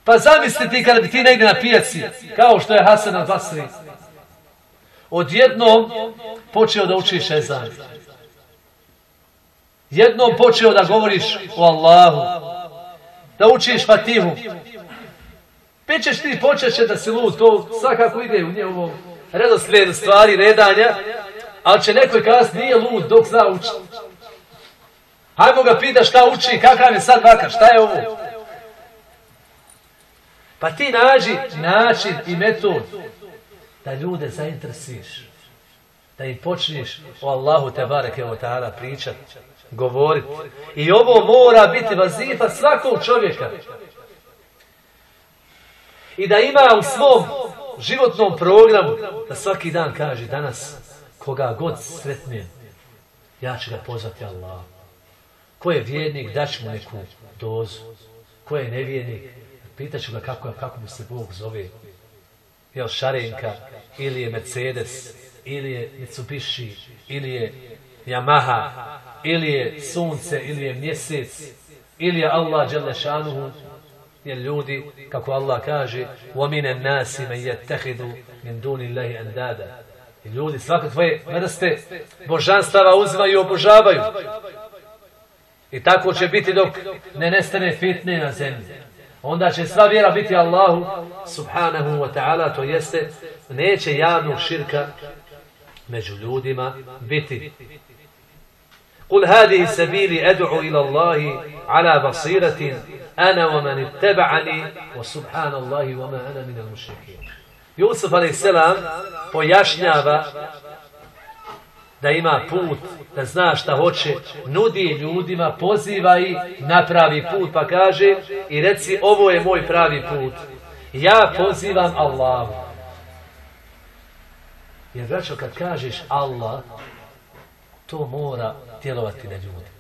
Pa zamisli ti kada bi ti negdje na pijaci, kao što je Hasan al-Basri, odjednom počeo da učiš ezan. Jednom počeo da govoriš o Allahu, da učiš Fatihu. Pećeš ti počeće da si lud, to svakako ide u njevom redoslijedu stvari, redanja, ali će neko kazati nije lud dok zna učiti. Hajmo ga pita šta uči, kakav je sad vakar, šta je ovo? Pa ti nađi način i metod da ljude zainteresiš. Da im počneš o Allahu te bareke o ta'ala pričat, govoriti. I ovo mora biti vazifa svakog čovjeka. I da ima u svom životnom programu da svaki dan kaže danas koga god sretne, ja ću ga pozvati Allahu. Ko je vjernik, daću mu neku dozu. Ko je nevjernik, pitaću ga kako, kako mu se Bog zove. Je li Šarenka, ili je Mercedes, ili je Mitsubishi, ili je Yamaha, ili je Sunce, ili je Mjesec, ili je Allah Đelešanuhu, jer ljudi, kako Allah kaže, وَمِنَ النَّاسِ مَنْ يَتَّخِذُ مِنْ دُونِ اللَّهِ أَنْدَادًا I ljudi svakak tvoje vrste božanstava uzimaju i obožavaju. I tako će biti dok ne nestane fitne na zemlji. Onda će sva vjera biti Allahu subhanahu wa ta'ala, to jeste, neće javnog širka među ljudima biti. قل هذه سبيلي أدعو إلى الله على بصيرة أنا ومن اتبعني وسبحان الله وما أنا من المشركين Jusuf a.s. pojašnjava da ima put, da zna šta hoće, nudi ljudima, poziva i napravi put, pa kaže i reci ovo je moj pravi put. Ja pozivam Allahu. Jer, braćo, kad kažeš Allah, to mora djelovati na ljudi.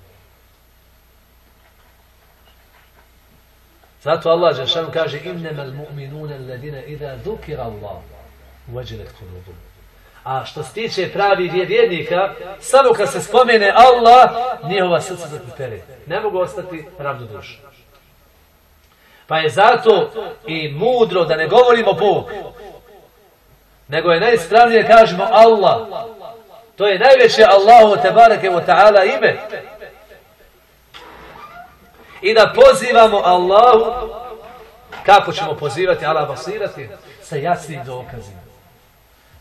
Zato Allah Žešanu kaže innama al-mu'minuna alladina idha dhukira Allah uveđenet qulubuhum. A što se tiče pravi vjernika, samo kad se spomene Allah, njihova srca zatrpere. Ne mogu ostati ravnodušni. Pa je zato i mudro da ne govorimo Bog, nego je najispravnije kažemo Allah. To je najveće Allahu tebareke ve wa ta'ala ime. I da pozivamo Allahu, kako ćemo pozivati Allah basirati? Sa jasnim dokazima.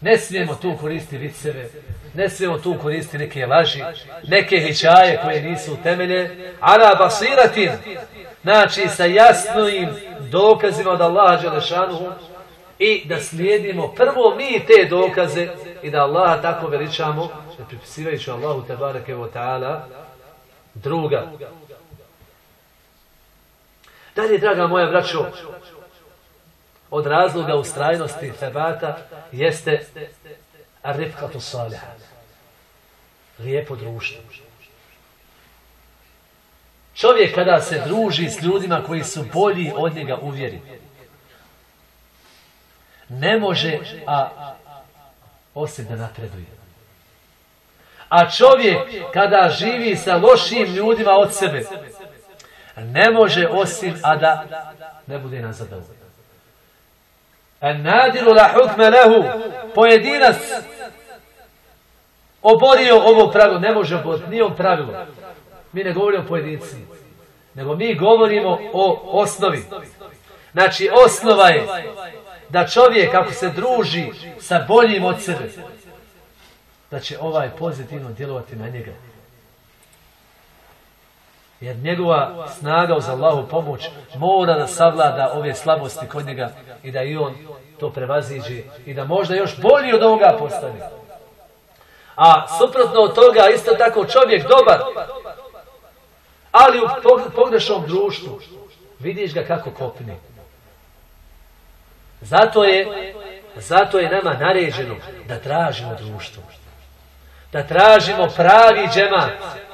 Ne smijemo tu koristiti viceve, ne smijemo tu koristiti neke laži, neke hićaje koje nisu utemelje. Ala basiratin, znači sa jasnim dokazima od Allaha Đelešanuhu i da slijedimo prvo mi te dokaze i da Allaha tako veličamo, ne pripisivajući Allahu Tebareke wa ta'ala druga. Dalje, draga moja braćo, od razloga ustrajnosti febata jeste arifkatu saliha. Lijepo društvo. Čovjek kada se druži s ljudima koji su bolji od njega uvjeri, ne može a osim da napreduje. A čovjek kada živi sa lošim ljudima od sebe, ne može osim a da ne bude na zadovoljno. En nadiru la hukme lehu, pojedinac oborio ovo pravilo, ne može oboriti, nije on pravilo. Mi ne govorimo o pojedinci, nego mi govorimo o osnovi. Znači, osnova je da čovjek, ako se druži sa boljim od sebe, da će ovaj pozitivno djelovati na njega. Jer njegova snaga uz Allahu pomoć mora da savlada ove slabosti kod njega i da i on to prevaziđe i da možda još bolji od ovoga postane. A suprotno od toga isto tako čovjek dobar, ali u pogrešnom društvu vidiš ga kako kopni. Zato je, zato je nama naređeno da tražimo društvo. Da tražimo pravi džemat.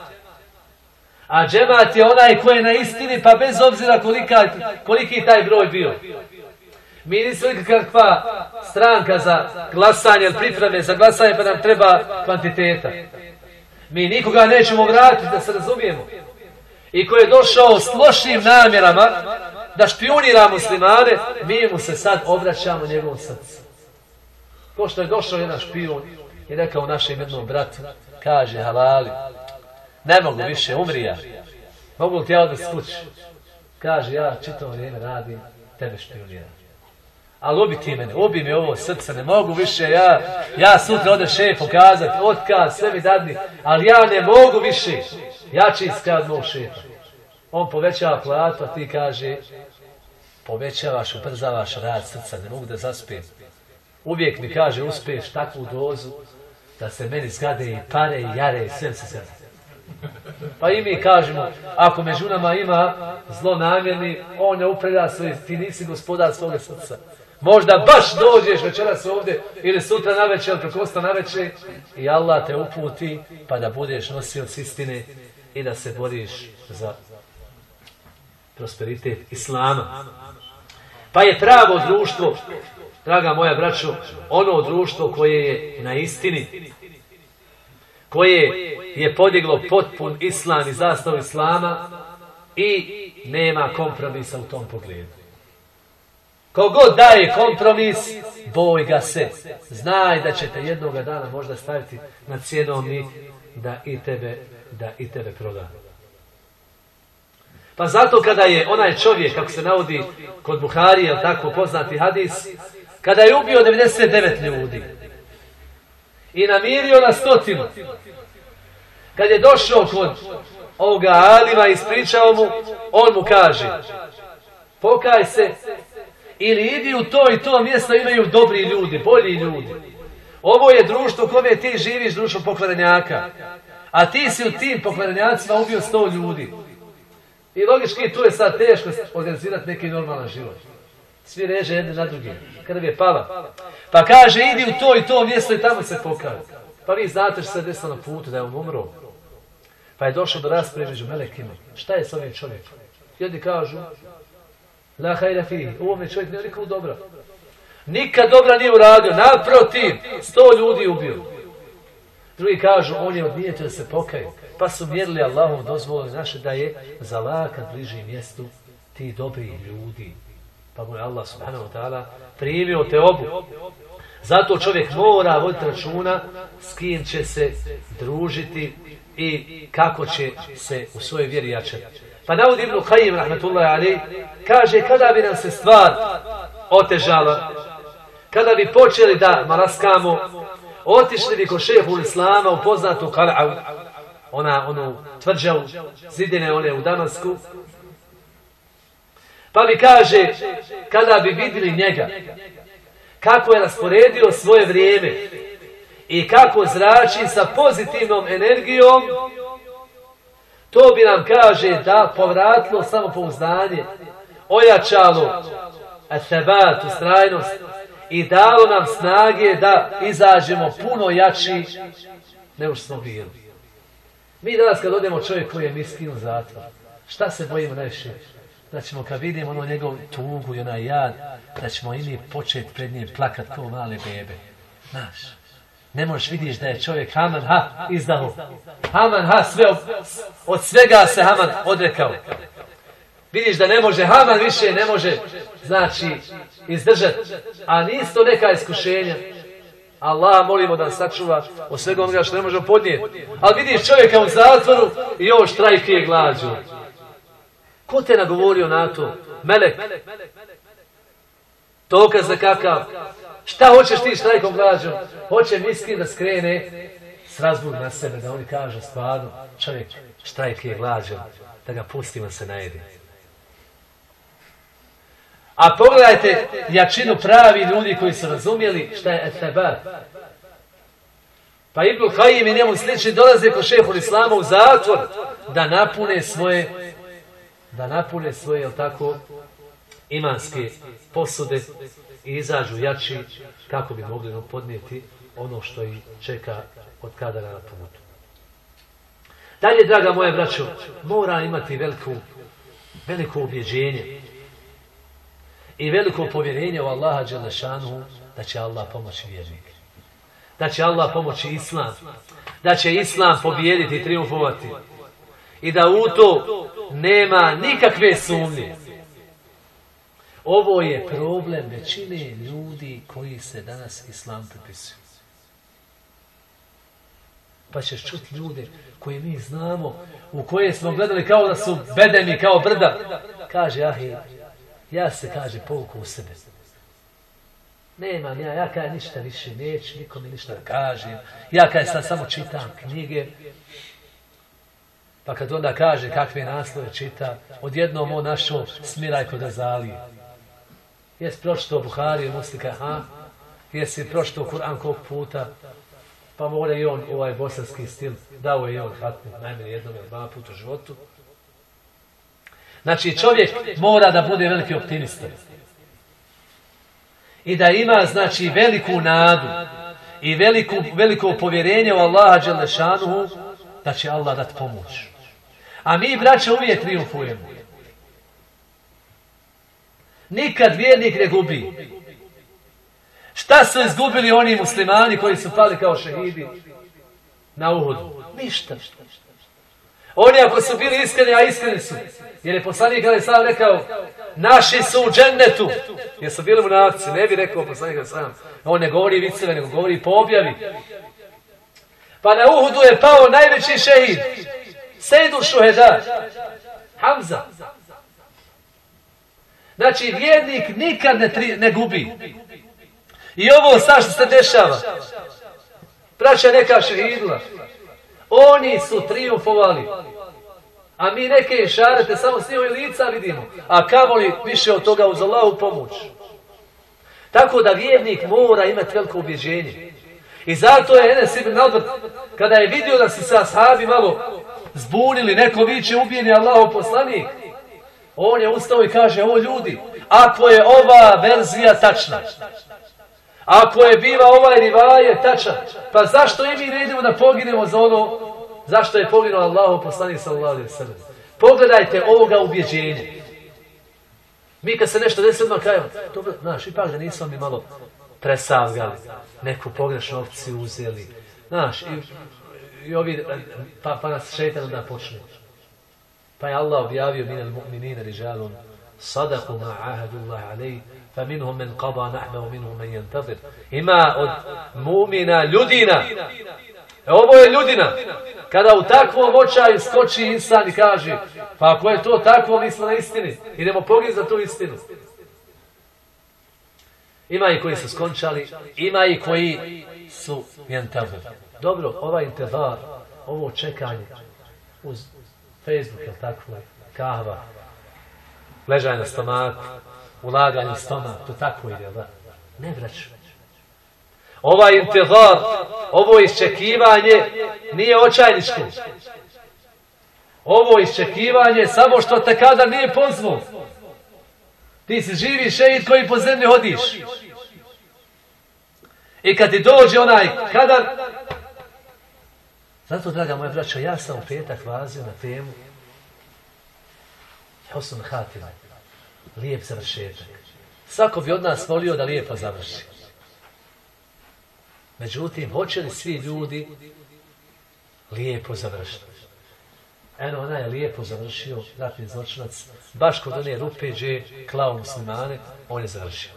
A džemat je onaj koji je na istini, pa bez obzira kolika, koliki taj broj bio. Mi nismo kakva stranka za glasanje ili pripreme za glasanje, pa nam treba kvantiteta. Mi nikoga nećemo vratiti, da se razumijemo. I ko je došao s lošim namjerama da špionira muslimane, mi mu se sad obraćamo njegovom srcu. Ko što je došao jedan špion i rekao našem jednom bratu, kaže halali, ne mogu više, umrija. Mogu li ti ja odnositi kući? Kaže, ja čitavo vrijeme radim, tebe špioniram. Ali ubi ti mene, ubi mi ovo srce, ne mogu više, ja, ja sutra ode šef pokazati, otkaz, sve mi dadni, ali ja ne mogu više, ja će iskad mog šefa. On povećava platu, a ti kaže, povećavaš, ubrzavaš rad srca, ne mogu da zaspijem. Uvijek mi kaže, uspiješ takvu dozu, da se meni zgade i pare i jare i sve se sve. Pa i mi kažemo, ako među nama ima zlo namjerni, on ne upreda svoj, ti nisi gospodar svoga srca. Možda baš dođeš večeras ovdje ili sutra na večer, ili prekosta na večer i Allah te uputi pa da budeš nosioc istine i da se boriš za prosperitet Islama. Pa je pravo društvo, draga moja braćo, ono društvo koje je na istini, koje je podiglo potpun Islam i zastav Islama i nema kompromisa u tom pogledu. Kogod daje kompromis, boj ga se. Znaj da ćete jednog dana možda staviti na cijenom i da i tebe, da i tebe proda. Pa zato kada je onaj čovjek, kako se navodi kod Buharije, tako poznati hadis, kada je ubio 99 ljudi i namirio na stotinu, kad je došao kod ovoga Alima i ispričao mu, on mu kaže, pokaj se ili idi u to i to mjesto imaju dobri ljudi, bolji ljudi. Ovo je društvo u kome ti živiš, društvo pokvarenjaka. A ti si u tim pokvarenjacima ubio sto ljudi. I logički tu je sad teško organizirati neki normalan život. Svi reže jedne na druge. Kada je pala. Pa kaže, idi u to i to mjesto i tamo se pokaže. Pa vi znate što se desilo na putu, da je on umro. Pa je došao do rasprave među melekima. Šta je s ovim čovjekom? Jedni kažu, la hajra fi, u ovome čovjek nije nikog dobra. Nikad dobra nije uradio, naprotiv, sto ljudi ubio. Drugi kažu, on je odnijetio da se pokaju. Pa su mjerili Allahom dozvolili naše da je zalakat bliži mjestu ti dobri ljudi. Pa mu je Allah subhanahu wa ta'ala primio te obu. Zato čovjek mora voditi računa s kim će se družiti i kako će se u svojoj vjeri jačati. Pa navodi Ibn Qayyim, rahmetullahi alaih, kaže kada bi nam se stvar otežala, kada bi počeli da maraskamo, otišli bi ko šehu Islama u poznatu Kala'u, ona, onu tvrđavu, zidine one u Damasku, pa bi kaže, kada bi vidjeli njega, kako je rasporedio svoje vrijeme i kako zrači sa pozitivnom energijom, to bi nam kaže da povratilo samopouznanje, ojačalo etebat, ustrajnost i dalo nam snage da izađemo puno jači nego što smo bili. Mi danas kad odemo čovjek koji je miskin u zatvor, šta se bojimo najviše? Da ćemo kad vidimo ono njegov tugu i onaj jad, da ćemo i mi početi pred njim plakat kao male bebe. Znaš, ne možeš vidiš da je čovjek Haman, ha, izdao. Haman, ha, sve, od svega se Haman odrekao. Vidiš da ne može, Haman više ne može, znači, izdržati. A nisu to neka iskušenja. Allah molimo da sačuva od svega onoga što ne možemo podnijeti. Ali vidiš čovjeka u zatvoru i ovo štrajkije glađu. Ko te nagovorio na to? Melek. Dokaz za kakav. Šta hoćeš ti štrajkom glađom? Hoće misli da skrene s razbog na sebe, da oni kažu stvarno, čovjek štrajk je glađan, da ga pustimo se na jedin. A pogledajte jačinu pravi ljudi koji su razumjeli šta je etebar. Pa Ibn Khayyim i njemu slični dolaze kod šehu Islama u zatvor da napune svoje da napune svoje, jel tako, imanske posude i izađu jači kako bi mogli podnijeti ono što ih čeka od kadara na putu. Dalje, draga moje braćo, mora imati veliku, veliko objeđenje i veliko povjerenje u Allaha Đelešanu da će Allah pomoći vjernike. Da će Allah pomoći Islam. Da će Islam pobijediti i triumfovati. I da u to nema nikakve sumnje. Ovo je problem većine ljudi koji se danas Islam pripisuju. Pa ćeš čuti ljude koje mi znamo, u koje smo gledali kao da su bedemi, kao brda. Kaže, ah, ja se, kaže, povuku u sebe. Nemam ja, ja kaj ništa više neću, nikom ništa da kažem. Ja kaj sad samo čitam knjige. Pa kad onda kaže kakve naslove čita, odjednom on našao smiraj kod Azalije. Jesi pročito Buhari, muslika, ha? Jesi pročito Kur'an kog puta? Pa mora i on ovaj bosanski stil, dao je i on hatnu, najmene jednom ili dva puta u životu. Znači čovjek mora da bude veliki optimista. I da ima znači veliku nadu i veliku, veliko povjerenje u Allaha Đelešanuhu da će Allah dati pomoć. A mi, braće, uvijek triumfujemo. Nikad vjernik ne gubi. Šta su izgubili oni muslimani koji su pali kao šehidi na uhodu? Ništa. Oni ako su bili iskreni, a iskreni su. Jer je poslanik Ali je sam rekao, naši su u džennetu. Jer su bili munavci, ne bi rekao poslanik Ali sam. On ne govori viceve, nego govori po objavi. Pa na uhudu je pao najveći šehid. Sejdu šuheda. Hamza. Znači, vjernik nikad ne, tri, ne gubi. I ovo sad što se dešava. Praća neka šehidla. Oni su triumfovali. A mi neke šarete samo s njihove lica vidimo. A kamo li više od toga uz Allahu pomoć? Tako da vjernik mora imati veliko ubjeđenje. I zato je Enes ibn Albert, kada je vidio da se sa sahabi malo zbunili, neko viće ubijeni Allahov poslanik, on je ustao i kaže, o ljudi, ako je ova verzija tačna, ako je biva ovaj rivaje tačan, pa zašto i mi ne idemo da poginemo za ono, zašto je poginuo Allahov poslanik sallallahu alaihi sallam. Pogledajte ovoga ubjeđenja. Mi kad se nešto desi odmah kajemo, dobro, znaš, ipak da nismo mi malo presavgali, neku pogrešnu opciju uzeli, znaš, i, i ovi, eh, pa, pa nas šetan da počne. Pa je Allah objavio minal mu'minina rižalun, sadaku ma ahadullahi alej, fa minhum men qada nahme, u minhum men jentazir. Ima od mu'mina ljudina, E ovo je ljudina. Kada u takvom očaju skoči insan i kaže, pa ako je to takvo, mi smo na istini. Idemo pogin za tu istinu. Ima i koji su skončali, ima i koji su jentavu. Dobro, ovaj intervar, ovo čekanje uz Facebook, je tako, kahva, ležaj na stomaku, ulaganje stomak, to tako ide, da? Ne vraću. Ovaj intihar, ovo iščekivanje nije očajničko. Ovo iščekivanje samo što te kada nije pozvao. Ti si živi šeit koji po zemlji hodiš. I kad ti dođe onaj kadar, zato, draga moja braća, ja sam u petak vazio na temu Hosun Hatima, lijep završetak. Svako bi od nas volio da lijepo završi. Međutim, hoće li svi ljudi lijepo završiti? Eno, ona je lijepo završio, ratni zločinac, baš kod one rupe gdje klao muslimane, on je završio.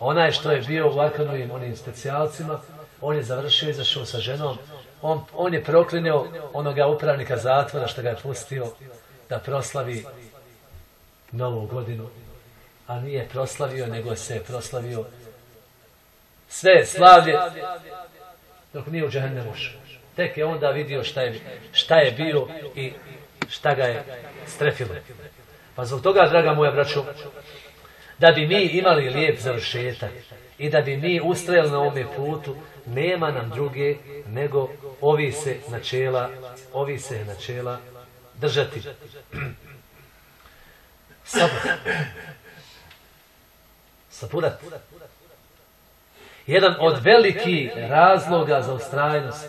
Ona je što je bio u Arkanovim onim specijalcima, on je završio, izašao sa ženom, on, on je proklinio onoga upravnika zatvora što ga je pustio da proslavi novu godinu, a nije proslavio, nego se je proslavio sve slavlje dok nije u džahennemu Tek je onda vidio šta je, šta je bio i šta ga je strefilo. Pa zbog toga, draga moja braćo, da bi mi imali lijep završetak i da bi mi ustrajali na ovome putu, nema nam druge nego ovi se načela, ovi se načela držati. Sabr. Saburat jedan od veliki razloga za ustrajnost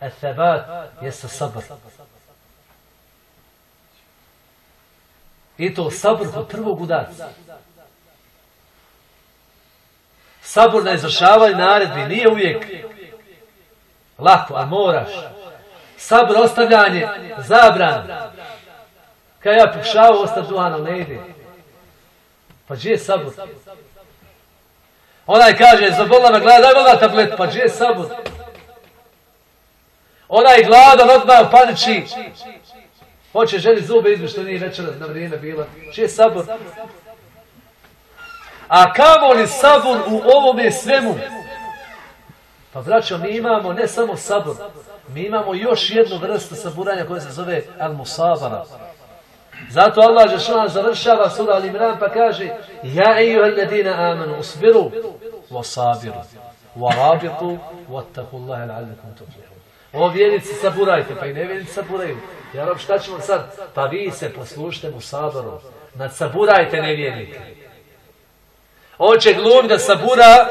ethebat je sa sabr. I to sabr kod prvog udarca. Sabor na izvršavanje naredbi nije uvijek lako, a moraš. Sabor ostavljanje zabran. Kad ja pokušavao ostav duhan, ali ne ide. Pa gdje je sabor? Onaj kaže, zabola me gleda, daj voda tablet, pa gdje je sabor? Onaj gladan odmah paniči. Hoće želi zube izme što nije večera na vrijeme bila. Gdje je sabor? A kamo li sabor u ovome svemu? Pa braćo, mi imamo ne samo sabor, mi imamo još jednu vrstu saburanja koja se zove al-musabara. Zato Allah Žešan završava sura Al-Imran pa kaže Ja ejuha alladina amanu usbiru wa sabiru wa rabitu wa attakullaha la'allakum tuflihun. O vjerici saburajte, pa i ne vjerici saburaju. Ja rob šta ćemo sad? Pa vi se poslušajte mu saboru. Nad saburajte nevjernike. On će glum da sabura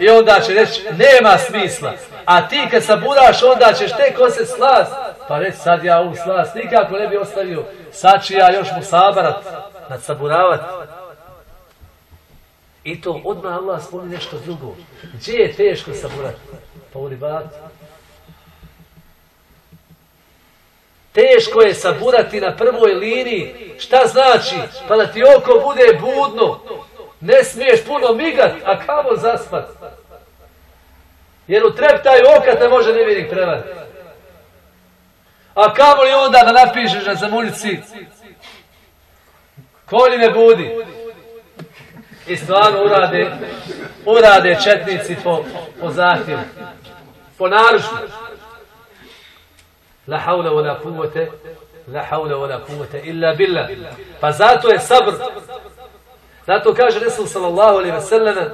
i onda će reći nema smisla. A ti kad saburaš onda ćeš tek se slas. Pa reći sad ja ovu slas nikako ne bi ostavio. Sad ću ja još mu sabarat, nadsaburavati. I to odmah Allah spomni nešto drugo. Gdje je teško saburati? Pa u ribatu. Teško je saburati na prvoj liniji. Šta znači? Pa da ti oko bude budno. Ne smiješ puno migat, a kamo zaspat? Jer u treptaju oka te može nevjerik prevariti. A kamo li onda da napišeš na zamunici? Kolji me budi. I stvarno urade, urade četnici po, po zahtjevu. Po naručnu. La haula wa la kuvvete, la haula wa la kuvvete illa billah. Pa zato je sabr. Zato kaže Resul sallallahu alaihi ve sallam,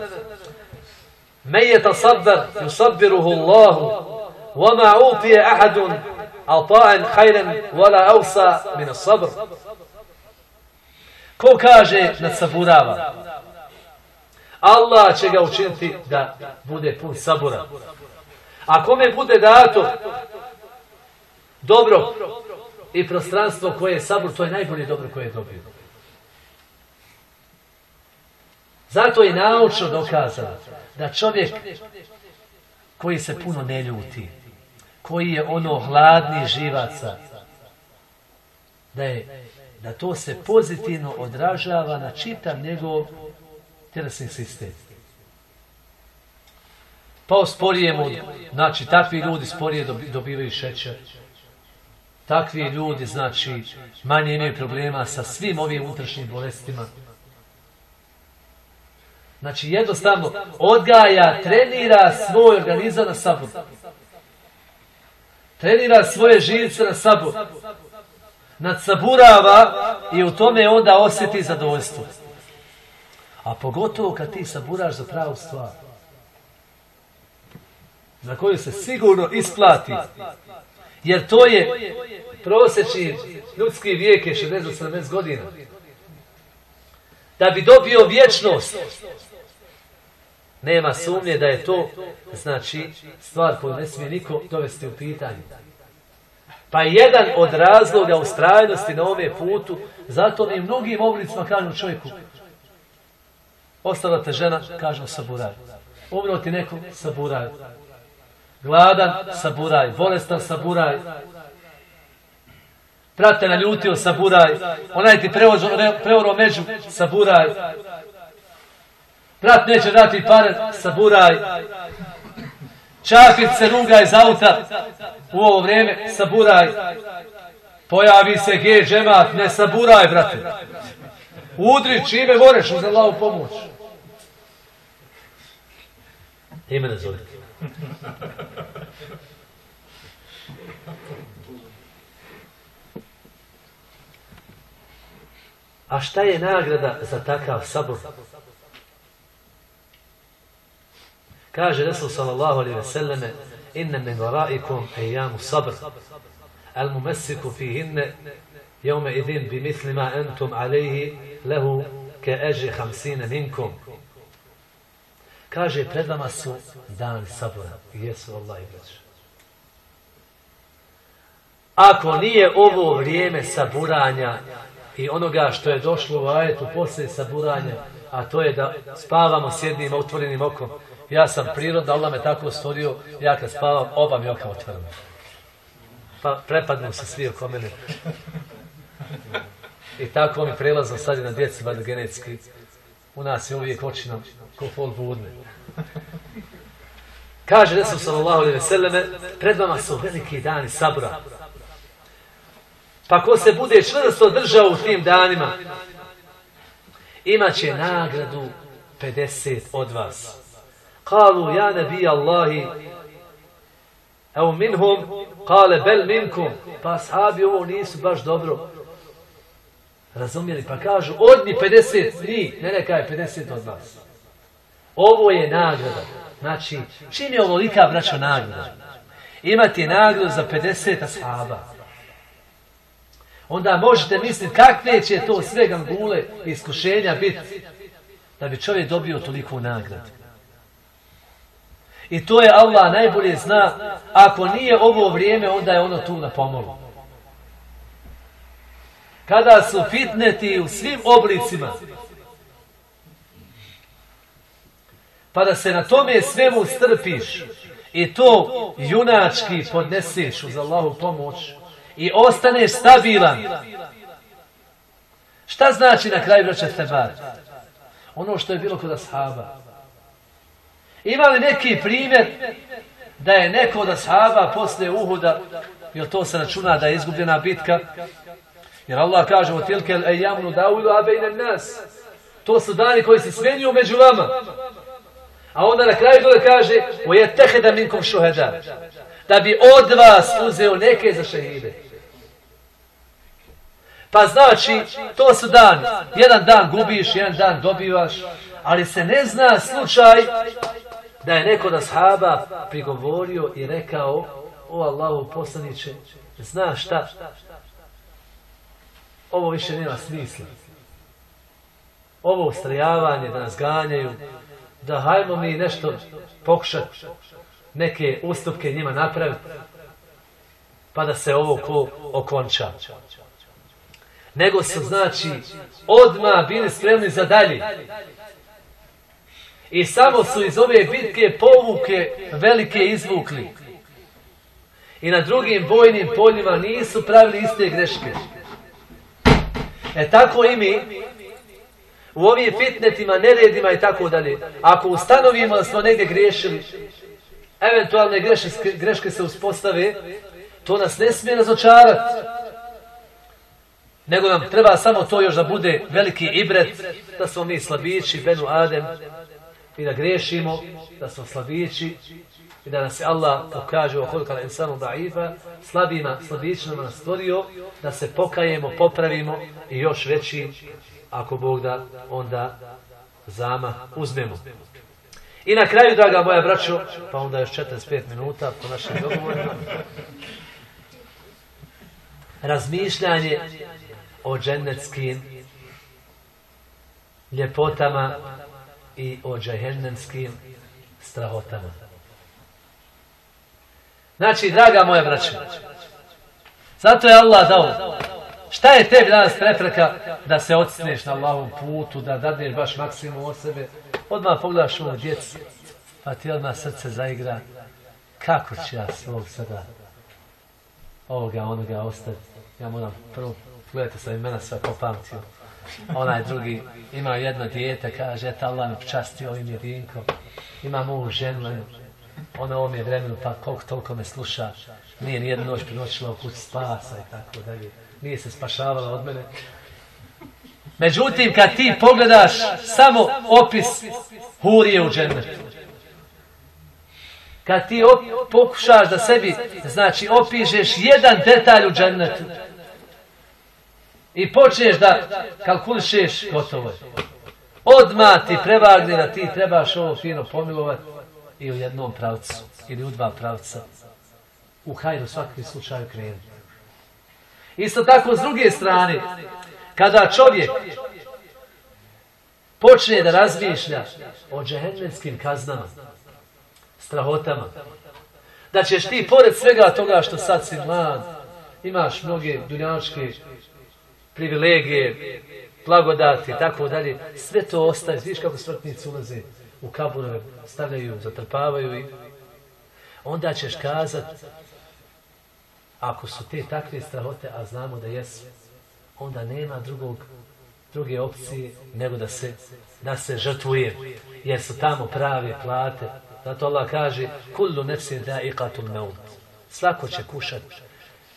Men je tasabbar, yusabbiruhu Allahu, wama utije ahadun, alta'en hajren, wala ausa min sabr. Ko kaže da saburava? Allah će ga učiniti da bude pun sabura. A kome bude dato dobro i prostranstvo koje je sabur, to je najbolje dobro koje je dobio. Zato je naučno dokazano da čovjek koji se puno ne ljuti, koji je ono hladni živaca, da je da to se pozitivno odražava na čitav njegov tjelesni sistem. Pa sporijemo, znači takvi ljudi sporije dobivaju šećer. Takvi ljudi, znači, manje imaju problema sa svim ovim unutrašnjim bolestima. Znači, jednostavno, odgaja, trenira svoj organizam na sabor. Trenira svoje živce na sabor. Nadsaburava i u tome onda osjeti zadovoljstvo. A pogotovo kad ti saburaš za pravu stvar. Za koju se sigurno isplati. Jer to je prosječni ljudski vijek je 60-70 godina. Da bi dobio vječnost, nema sumnje da je to znači stvar koju ne smije niko dovesti u pitanje. Pa jedan od razloga ustrajnosti na ove putu, zato mi mnogim oblicima kažu čovjeku, ostala te žena, kažu saburaj. Umro ti neko, saburaj. Gladan, saburaj. Bolestan, saburaj. Prate na ljutio, saburaj. Onaj ti preoro među, saburaj. Brat neće dati pare, saburaj. Čafir se ruga iz auta u ovo vrijeme, saburaj. Pojavi se G džemat, ne saburaj, brate. Udri čime moreš uz Allahu pomoć. Ime ne zove. A šta je nagrada za takav sabor? Kaže Resul sallallahu alaihi ve selleme inne min varaikum ejamu sabr. Al mumessiku fihinne jeume idin bi mislima entum alaihi lehu ke eži hamsine minkum. Kaže pred vama su dani sabora jesu Allah i Ako nije ovo vrijeme saburanja i onoga što je došlo u ajetu posle saburanja, a to je da spavamo s jednim otvorenim okom, ja sam prirodno, Allah me tako stvorio, ja kad spavam, oba mi oka otvaram. Pa prepadnu se svi oko mene. I tako mi prelazno sad na djeci, valjda genetski. U nas je uvijek oči nam ko fol budne. Kaže Resul sallallahu alaihi selleme, pred vama su veliki dani sabra. Pa ko se bude čvrsto držao u tim danima, imaće nagradu 50 od vas. قالوا ja نبي الله evo منهم قال بل منكم pa sahabi ovo nisu baš dobro razumjeli pa kažu, odni 50, ni, ne neka je 50 od nas Ovo je nagrada. Znači, čim je ovolika, braćo, nagrada? Imati nagradu za 50 ashaba. Onda možete misliti kakve će to sve gangule iskušenja biti da bi čovjek dobio toliko nagradu. I to je Allah najbolje zna, ako nije ovo vrijeme, onda je ono tu na pomolu. Kada su fitneti u svim oblicima, pa da se na tome svemu strpiš i to junački podneseš uz Allahu pomoć i ostaneš stabilan. Šta znači na kraju vraća tebar? Ono što je bilo kod ashaba. Ima li neki primjer da je neko od ashaba posle Uhuda, jer to se računa da je izgubljena bitka, jer Allah kaže o tilke ejamnu daulu abejne nas. To su dani koji se smenjuju među vama. A onda na kraju dole kaže o je teheda minkom šuheda. Da bi od vas uzeo neke za šehide. Pa znači, to su dani. Jedan dan gubiš, jedan dan dobivaš, ali se ne zna slučaj da je neko da sahaba prigovorio i rekao o Allahu poslaniće, znaš šta? Ovo više nema smisla. Ovo ustrajavanje da nas ganjaju, da hajmo mi nešto pokušati, neke ustupke njima napraviti, pa da se ovo ko okonča. Nego su, znači, odma bili spremni za dalje. I samo su iz ove bitke povuke velike izvukli. I na drugim bojnim poljima nisu pravili iste greške. E tako i mi, u ovim fitnetima, neredima i tako dalje, ako ustanovimo da smo negdje griješili, eventualne greške, greške se uspostave, to nas ne smije razočarati. Nego nam treba samo to još da bude veliki ibret, da smo mi slabići, Benu Adem, i da grešimo, da smo slabići, i da nas je Allah pokaže u koliko je insanu da'ifa, slabima, slabićima nas stvorio, da se pokajemo, popravimo i još veći, ako Bog da, onda zama uzmemo. I na kraju, draga moja braćo, pa onda još 45 minuta po našim dogovorima, razmišljanje o džennetskim ljepotama i o džahennemskim strahotama. Znači, draga moja braća, zato je Allah dao. Šta je tebi danas prepreka da se odsneš na Allahom putu, da dadneš baš maksimum od sebe? Odmah pogledaš ovo djecu, pa ti odmah srce zaigra. Kako ću ja svog sada ovoga, onoga ostati? Ja moram prvo, gledajte sa imena sve popamtio. Onaj drugi ima jedno dijete, kaže, eto Allah me počasti ovim jedinkom. Ima mu ženu, ona ovom je vremenu, pa koliko toliko me sluša, nije nijednu noć prinoćila u kući spasa i tako dalje. Nije se spašavala od mene. Međutim, kad ti pogledaš samo opis hurije u džennetu, kad ti op, pokušaš da sebi, znači, opišeš jedan detalj u džennetu i počneš da kalkulišeš, gotovo je. Odmah ti prevagne da ti trebaš ovo fino pomilovati i u jednom pravcu ili u dva pravca u hajdu svakvi slučaju krenu. Isto tako s druge strane, kada čovjek počne da razmišlja o džehennetskim kaznama, strahotama, da ćeš ti pored svega toga što sad si mlad, imaš mnoge dunjačke privilegije, blagodati, tako dalje, sve to ostaje, vidiš kako smrtnici ulaze u kaburove, stavljaju, zatrpavaju i onda ćeš kazat ako su te takve strahote, a znamo da jesu, onda nema drugog, druge opcije nego da se, da se žrtvuje, jer su tamo prave plate. Zato Allah kaže, kullu nefsin da iqatul maut. Svako će kušati,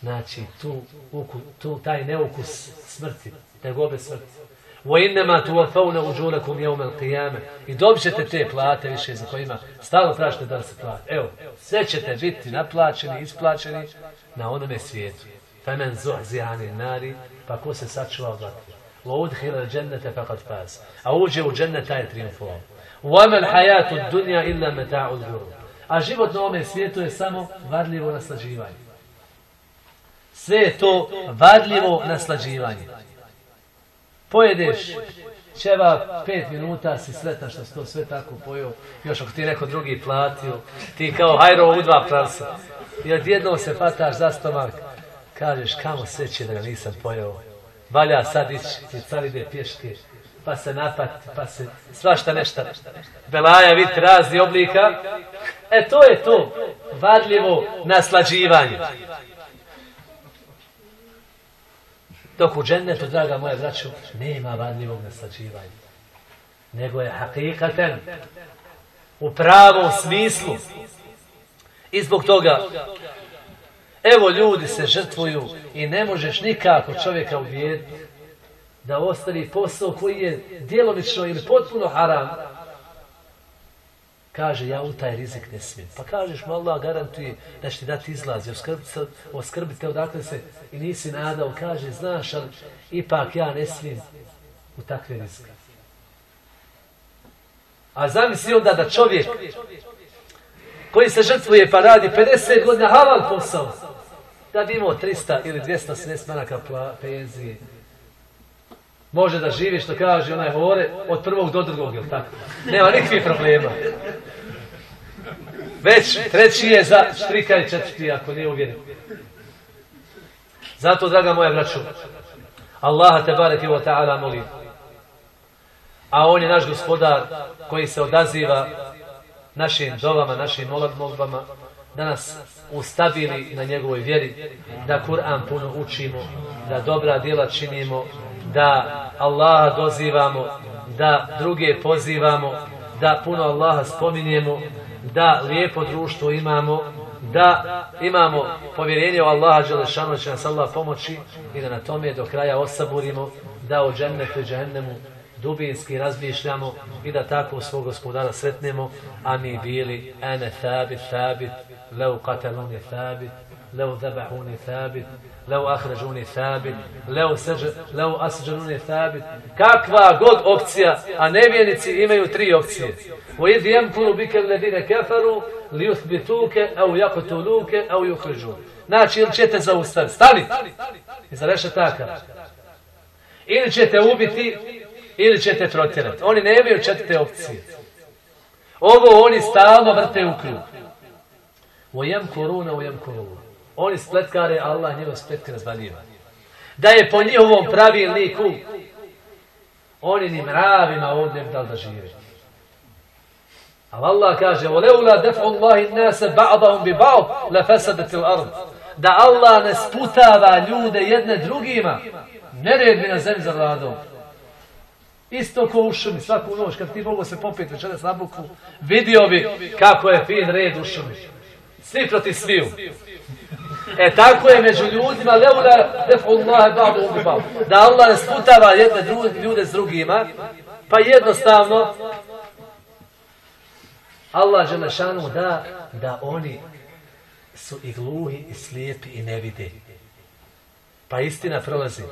znači, tu, uku, tu, taj neukus smrti, te gobe smrti. وَإِنَّمَا تُوَفَوْنَ أُجُورَكُمْ يَوْمَ الْقِيَامَ I dobit ćete te plate više za kojima stalo tražite da se plate. Evo, sve ćete biti naplaćeni, isplaćeni na onome svijetu. فَمَنْ زُحْزِهَانِ النَّارِ Pa ko se sačuva od vatre. وَوُدْهِلَ الْجَنَّةَ فَقَدْ فَاسِ A uđe u dženneta je triumfovao. وَمَا الْحَيَاتُ الدُّنْيَا إِلَّا مَتَاعُ الْغُرُورِ A život na ovome svijetu je samo varljivo naslađivanje. Sve je to varljivo naslađivanje pojedeš ćeva pet minuta si sretan što si to sve tako pojao, još ako ti neko drugi platio, ti kao hajro u dva prasa. I odjednom se pataš za stomak, kažeš kamo sreće da ga nisam pojeo. Valja sad ići, ti car ide pješke, pa se napati, pa se svašta nešta. Belaja vid razni oblika. E to je to, vadljivo naslađivanje. Dok u džennetu, draga moja braću, nema vanljivog naslađivanja. Nego je hakikaten u pravom smislu. I zbog toga, evo ljudi se žrtvuju i ne možeš nikako čovjeka uvijediti da ostavi posao koji je djelomično ili potpuno haram, kaže ja u taj rizik ne smijem. Pa kažeš mu Allah garantuje da će ti dati izlaz Oskrbi te odakle se i nisi nadao. Kaže znaš ali ipak ja ne smijem u takve rizike. A zamisli onda da čovjek koji se žrtvuje pa radi 50 godina halal posao, da bi imao 300 ili 270 manaka penzije. Može da živi, što kaže onaj hore, od prvog do drugog, jel tako? Nema nikakvih problema. Već treći je za štrika i četvrti, ako nije uvjeren. Zato, draga moja braću, Allaha te barek i wa ta'ala molim. A on je naš gospodar koji se odaziva našim dovama, našim molbama, da nas ustabili na njegovoj vjeri, da Kur'an puno učimo, da dobra djela činimo, da Allaha dozivamo, da druge pozivamo, da puno Allaha spominjemo, da lijepo društvo imamo, da imamo povjerenje u Allaha Đelešanu, će nas Allah pomoći i da na tome do kraja osaburimo, da o džennetu i džennemu dubinski razmišljamo i da tako svog gospodara sretnemo, a mi bili ene thabit, thabit, لو قتلوني ثابت لو ذبحوني ثابت لو اخرجوني ثابت لو سجن لو اسجنوني ثابت. Kakva god opcija, a nevjenici imaju tri opcije. U ينفر بك الذين كفروا ليثبتوك li يقتلوك au يخرجوك au juhrežu. Znači, ili ćete zaustaviti, stani, iza rešetaka. Ili ćete ubiti, ili ćete protjerati. Oni nemaju četvrte opcije. Ovo oni stalno vrte u krug. Vojem koruna, vojem koruna. Oni spletkare, Allah njegov spletke razvaljiva. Da je po njihovom pravilniku, oni ni mravima ovdje dal da žive. Ali Allah kaže, وَلَوْلَا دَفْعُ اللَّهِ النَّاسَ بَعْضَهُمْ بِبَعْض لَفَسَدَتِ الْأَرْض Da Allah ne sputava ljude jedne drugima, nered bi na zemlji zavladao. Isto ko u šumi, svaku noć, kad ti mogu se popiti večeras na buku, vidio bi kako je fin red u šumi. Svi proti sviju. E tako je među ljudima, leula defullah ba'du bi ba'du. Da Allah ne sputava jedne druge, ljude s drugima, pa jednostavno Allah žele šanu da, da oni su i gluhi i slijepi i ne vide. Pa istina prolazi.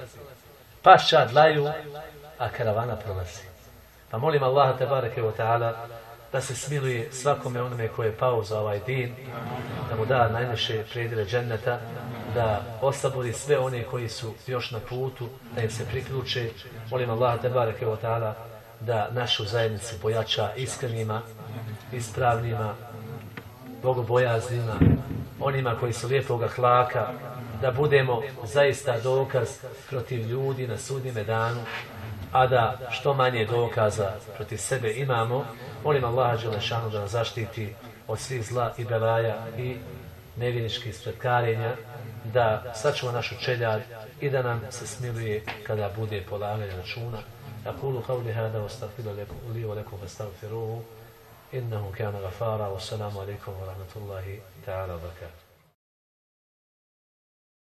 Paša dlaju, a karavana prolazi. Pa molim Allaha tebareke wa ta'ala da se smiluje svakome onome koje je pao za ovaj din, da mu da najviše predire dženneta, da osabori sve one koji su još na putu, da im se priključe. Molim Allah, tebareke wa ta'ala da našu zajednicu pojača iskrenima, ispravnima, bogobojaznima, onima koji su lijepog hlaka, da budemo zaista dokaz protiv ljudi na sudnjime danu, a da što manje dokaza protiv sebe imamo, molim Allaha Đelešanu da nas zaštiti od svih zla i belaja i neviničkih spretkarenja, da sačuva našu čeljad i da nam se smiluje kada bude polaganje računa. أقول قولي هذا واستغفر لي ولكم فاستغفروه إنه كان غفارا والسلام عليكم ورحمة الله تعالى وبركاته